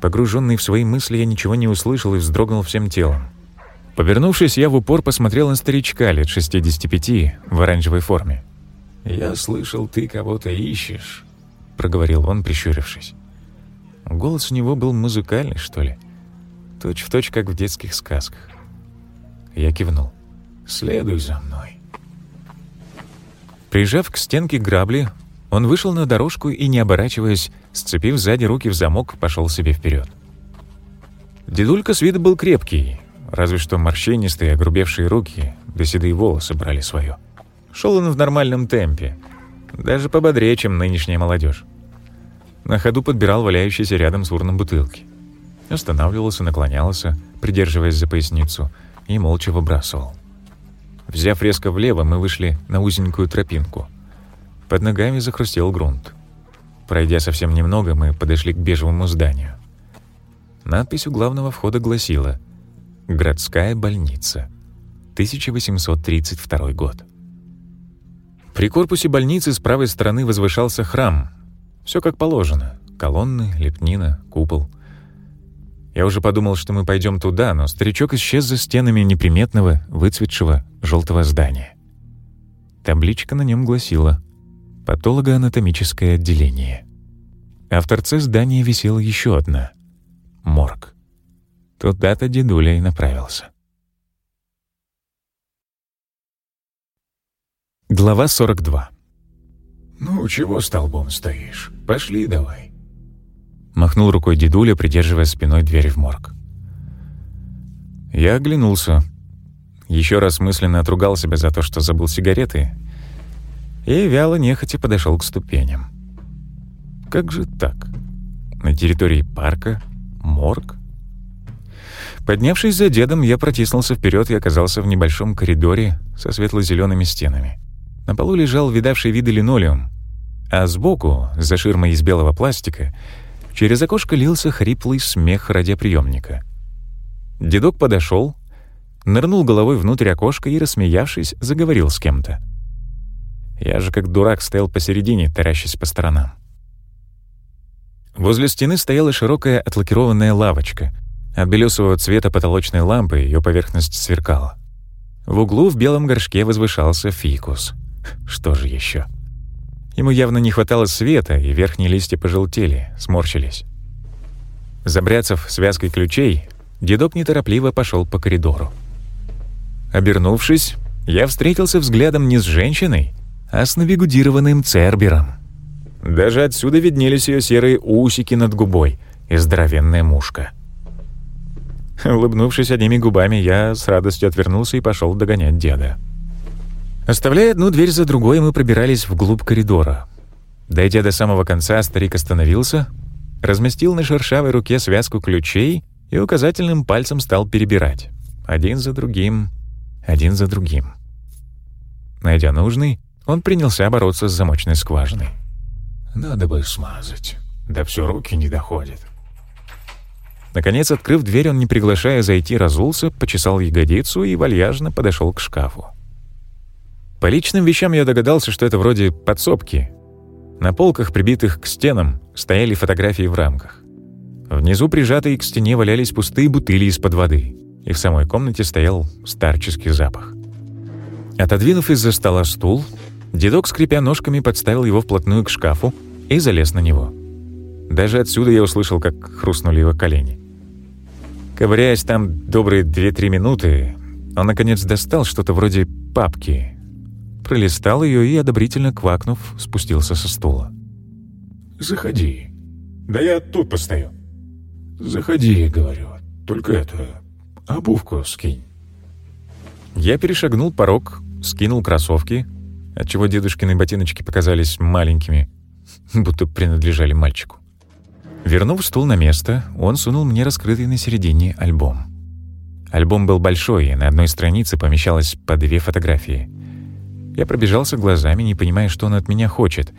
Погруженный в свои мысли, я ничего не услышал и вздрогнул всем телом. Повернувшись, я в упор посмотрел на старичка лет 65 в оранжевой форме. «Я слышал, ты кого-то ищешь», — проговорил он, прищурившись. Голос у него был музыкальный, что ли? Точь в точь, как в детских сказках. Я кивнул. «Следуй за мной». Прижав к стенке грабли, он вышел на дорожку и, не оборачиваясь, сцепив сзади руки в замок, пошел себе вперед. Дедулька с виду был крепкий, разве что морщинистые, огрубевшие руки да седые волосы брали свое. Шел он в нормальном темпе, даже пободрее, чем нынешняя молодежь. На ходу подбирал валяющиеся рядом с урном бутылки. Останавливался, наклонялся, придерживаясь за поясницу, и молча выбрасывал. Взяв резко влево, мы вышли на узенькую тропинку. Под ногами захрустел грунт. Пройдя совсем немного, мы подошли к бежевому зданию. Надпись у главного входа гласила «Городская больница. 1832 год». При корпусе больницы с правой стороны возвышался храм. Все как положено. Колонны, лепнина, купол. Я уже подумал, что мы пойдем туда, но старичок исчез за стенами неприметного, выцветшего желтого здания. Табличка на нем гласила «Патологоанатомическое отделение». А в торце здания висела еще одна — морг. Туда-то дедуля и направился. Глава 42 «Ну, чего столбом стоишь? Пошли давай». Махнул рукой дедуля, придерживая спиной дверь в морг. Я оглянулся. Еще раз мысленно отругал себя за то, что забыл сигареты, и вяло нехотя подошел к ступеням. Как же так? На территории парка морг? Поднявшись за дедом, я протиснулся вперед и оказался в небольшом коридоре со светло-зелеными стенами. На полу лежал видавший виды линолеум, а сбоку, за ширмой из белого пластика, через окошко лился хриплый смех радиоприемника. Дедок подошел, нырнул головой внутрь окошка и, рассмеявшись, заговорил с кем-то. Я же как дурак стоял посередине, таращась по сторонам. Возле стены стояла широкая отлакированная лавочка. От белесового цвета потолочной лампы ее поверхность сверкала. В углу в белом горшке возвышался фикус — что же еще? Ему явно не хватало света, и верхние листья пожелтели, сморщились. Забряцав связкой ключей, дедок неторопливо пошел по коридору. Обернувшись, я встретился взглядом не с женщиной, а с навигудированным цербером. Даже отсюда виднелись ее серые усики над губой и здоровенная мушка. Улыбнувшись одними губами, я с радостью отвернулся и пошел догонять деда. Оставляя одну дверь за другой, мы пробирались вглубь коридора. Дойдя до самого конца, старик остановился, разместил на шершавой руке связку ключей и указательным пальцем стал перебирать. Один за другим, один за другим. Найдя нужный, он принялся бороться с замочной скважиной. «Надо бы смазать, да все руки не доходят». Наконец, открыв дверь, он, не приглашая зайти, разулся, почесал ягодицу и вальяжно подошел к шкафу. По личным вещам я догадался, что это вроде подсобки. На полках, прибитых к стенам, стояли фотографии в рамках. Внизу прижатые к стене валялись пустые бутыли из-под воды, и в самой комнате стоял старческий запах. Отодвинув из-за стола стул, дедок, скрипя ножками, подставил его вплотную к шкафу и залез на него. Даже отсюда я услышал, как хрустнули его колени. Ковыряясь там добрые две-три минуты, он, наконец, достал что-то вроде папки, пролистал ее и, одобрительно квакнув, спустился со стула. «Заходи. Да я тут постою». «Заходи, — говорю. Только это, обувку скинь». Я перешагнул порог, скинул кроссовки, отчего дедушкины ботиночки показались маленькими, будто принадлежали мальчику. Вернув стул на место, он сунул мне раскрытый на середине альбом. Альбом был большой, и на одной странице помещалось по две фотографии — я пробежался глазами, не понимая, что он от меня хочет.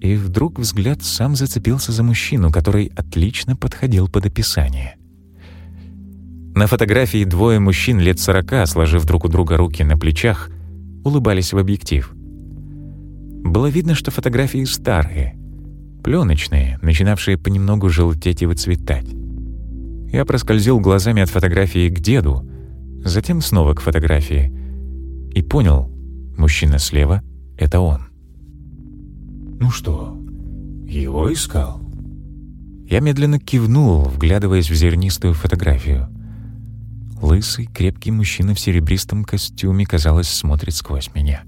И вдруг взгляд сам зацепился за мужчину, который отлично подходил под описание. На фотографии двое мужчин лет сорока, сложив друг у друга руки на плечах, улыбались в объектив. Было видно, что фотографии старые, пленочные, начинавшие понемногу желтеть и выцветать. Я проскользил глазами от фотографии к деду, затем снова к фотографии — и понял, мужчина слева — это он. «Ну что, его искал?» Я медленно кивнул, вглядываясь в зернистую фотографию. Лысый, крепкий мужчина в серебристом костюме, казалось, смотрит сквозь меня.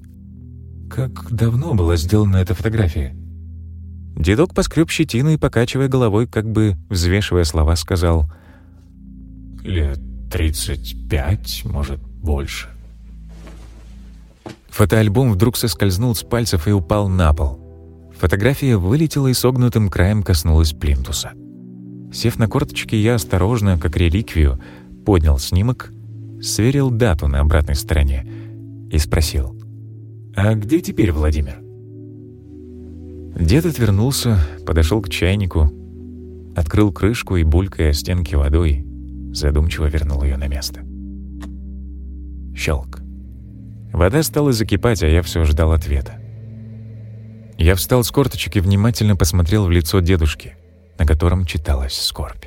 «Как давно была сделана эта фотография?» Дедок поскреб щетину и, покачивая головой, как бы взвешивая слова, сказал... «Лет тридцать пять, может, больше». Фотоальбом вдруг соскользнул с пальцев и упал на пол. Фотография вылетела и согнутым краем коснулась плинтуса. Сев на корточки, я осторожно, как реликвию, поднял снимок, сверил дату на обратной стороне и спросил. «А где теперь Владимир?» Дед отвернулся, подошел к чайнику, открыл крышку и, булькая стенки водой, задумчиво вернул ее на место. Щелк. Вода стала закипать, а я все ждал ответа. Я встал с корточек и внимательно посмотрел в лицо дедушки, на котором читалась скорбь.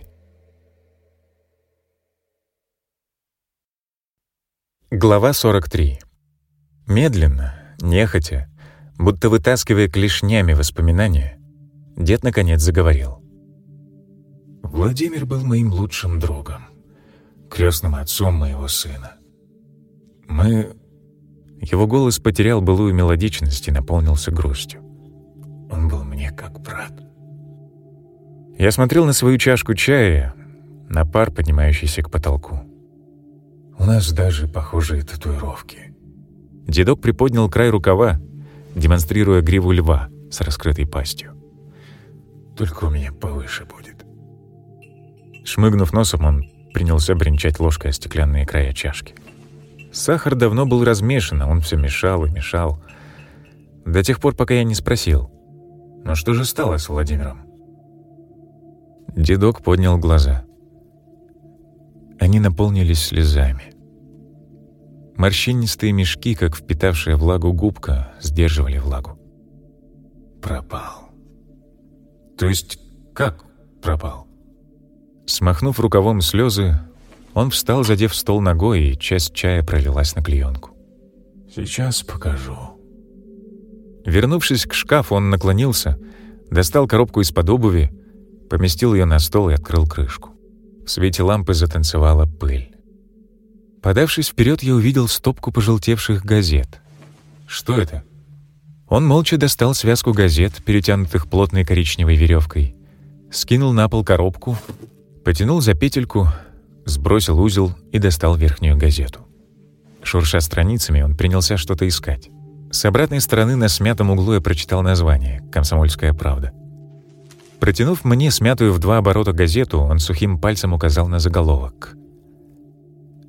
Глава 43. Медленно, нехотя, будто вытаскивая клешнями воспоминания, дед наконец заговорил. «Владимир был моим лучшим другом, крестным отцом моего сына. Мы...» Его голос потерял былую мелодичность и наполнился грустью. «Он был мне как брат». Я смотрел на свою чашку чая, на пар, поднимающийся к потолку. «У нас даже похожие татуировки». Дедок приподнял край рукава, демонстрируя гриву льва с раскрытой пастью. «Только у меня повыше будет». Шмыгнув носом, он принялся бренчать ложкой о стеклянные края чашки. Сахар давно был размешан, а он все мешал и мешал. До тех пор, пока я не спросил. «Ну что же стало с Владимиром?» Дедок поднял глаза. Они наполнились слезами. Морщинистые мешки, как впитавшая влагу губка, сдерживали влагу. «Пропал. То есть как пропал?» Смахнув рукавом слезы, он встал, задев стол ногой, и часть чая пролилась на клеенку. «Сейчас покажу». Вернувшись к шкафу, он наклонился, достал коробку из-под обуви, поместил ее на стол и открыл крышку. В свете лампы затанцевала пыль. Подавшись вперед, я увидел стопку пожелтевших газет. «Что это?» Он молча достал связку газет, перетянутых плотной коричневой веревкой, скинул на пол коробку, потянул за петельку, сбросил узел и достал верхнюю газету. Шурша страницами, он принялся что-то искать. С обратной стороны на смятом углу я прочитал название «Комсомольская правда». Протянув мне смятую в два оборота газету, он сухим пальцем указал на заголовок.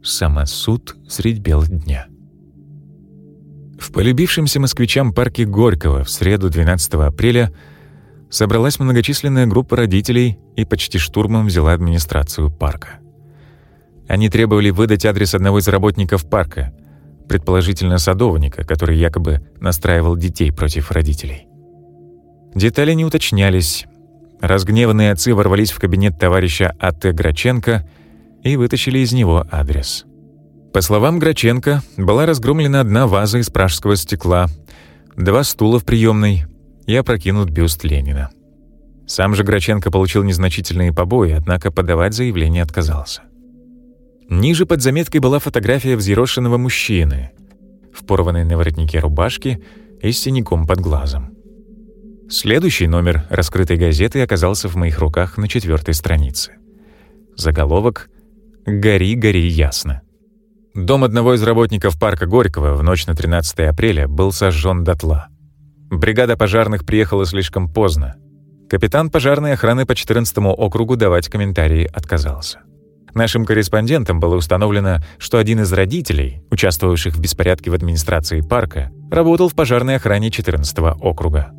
«Самосуд средь бела дня». В полюбившемся москвичам парке Горького в среду 12 апреля собралась многочисленная группа родителей и почти штурмом взяла администрацию парка. Они требовали выдать адрес одного из работников парка, предположительно садовника, который якобы настраивал детей против родителей. Детали не уточнялись. Разгневанные отцы ворвались в кабинет товарища А.Т. Граченко вытащили из него адрес. По словам Граченко, была разгромлена одна ваза из пражского стекла, два стула в приемной и опрокинут бюст Ленина. Сам же Граченко получил незначительные побои, однако подавать заявление отказался. Ниже под заметкой была фотография взъерошенного мужчины в порванной на воротнике рубашки и с синяком под глазом. Следующий номер раскрытой газеты оказался в моих руках на четвертой странице. Заголовок «Гори, гори ясно». Дом одного из работников парка Горького в ночь на 13 апреля был сожжен дотла. Бригада пожарных приехала слишком поздно. Капитан пожарной охраны по 14 округу давать комментарии отказался. Нашим корреспондентам было установлено, что один из родителей, участвовавших в беспорядке в администрации парка, работал в пожарной охране 14 округа.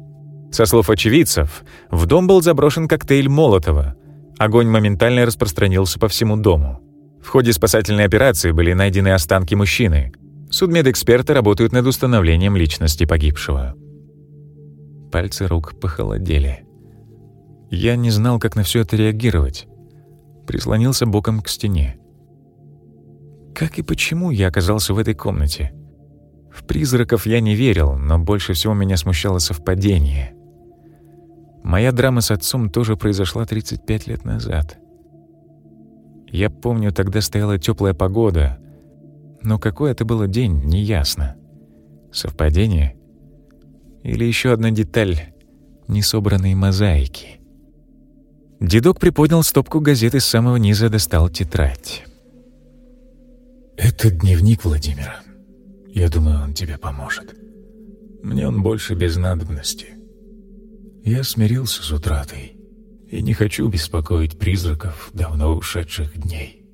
Со слов очевидцев, в дом был заброшен коктейль Молотова. Огонь моментально распространился по всему дому. В ходе спасательной операции были найдены останки мужчины. Судмедэксперты работают над установлением личности погибшего. Пальцы рук похолодели. Я не знал, как на все это реагировать прислонился боком к стене. Как и почему я оказался в этой комнате? В призраков я не верил, но больше всего меня смущало совпадение. Моя драма с отцом тоже произошла 35 лет назад. Я помню, тогда стояла теплая погода, но какой это был день, неясно. Совпадение? Или еще одна деталь несобранной мозаики? Дедок приподнял стопку газеты с самого низа достал тетрадь. «Это дневник Владимира. Я думаю, он тебе поможет. Мне он больше без надобности. Я смирился с утратой и не хочу беспокоить призраков давно ушедших дней.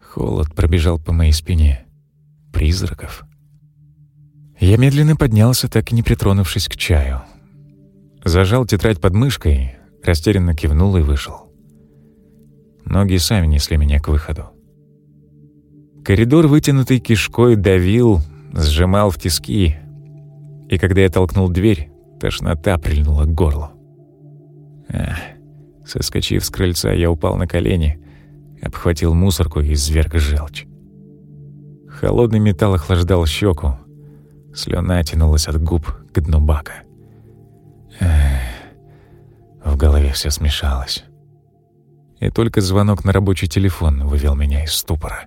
Холод пробежал по моей спине. Призраков? Я медленно поднялся, так и не притронувшись к чаю. Зажал тетрадь под мышкой, растерянно кивнул и вышел. Ноги сами несли меня к выходу. Коридор, вытянутый кишкой, давил, сжимал в тиски, и когда я толкнул дверь, тошнота прильнула к горлу. Эх, соскочив с крыльца, я упал на колени, обхватил мусорку и зверг желчь. Холодный металл охлаждал щеку, слюна тянулась от губ к дну бака. Эх, в голове все смешалось. И только звонок на рабочий телефон вывел меня из ступора.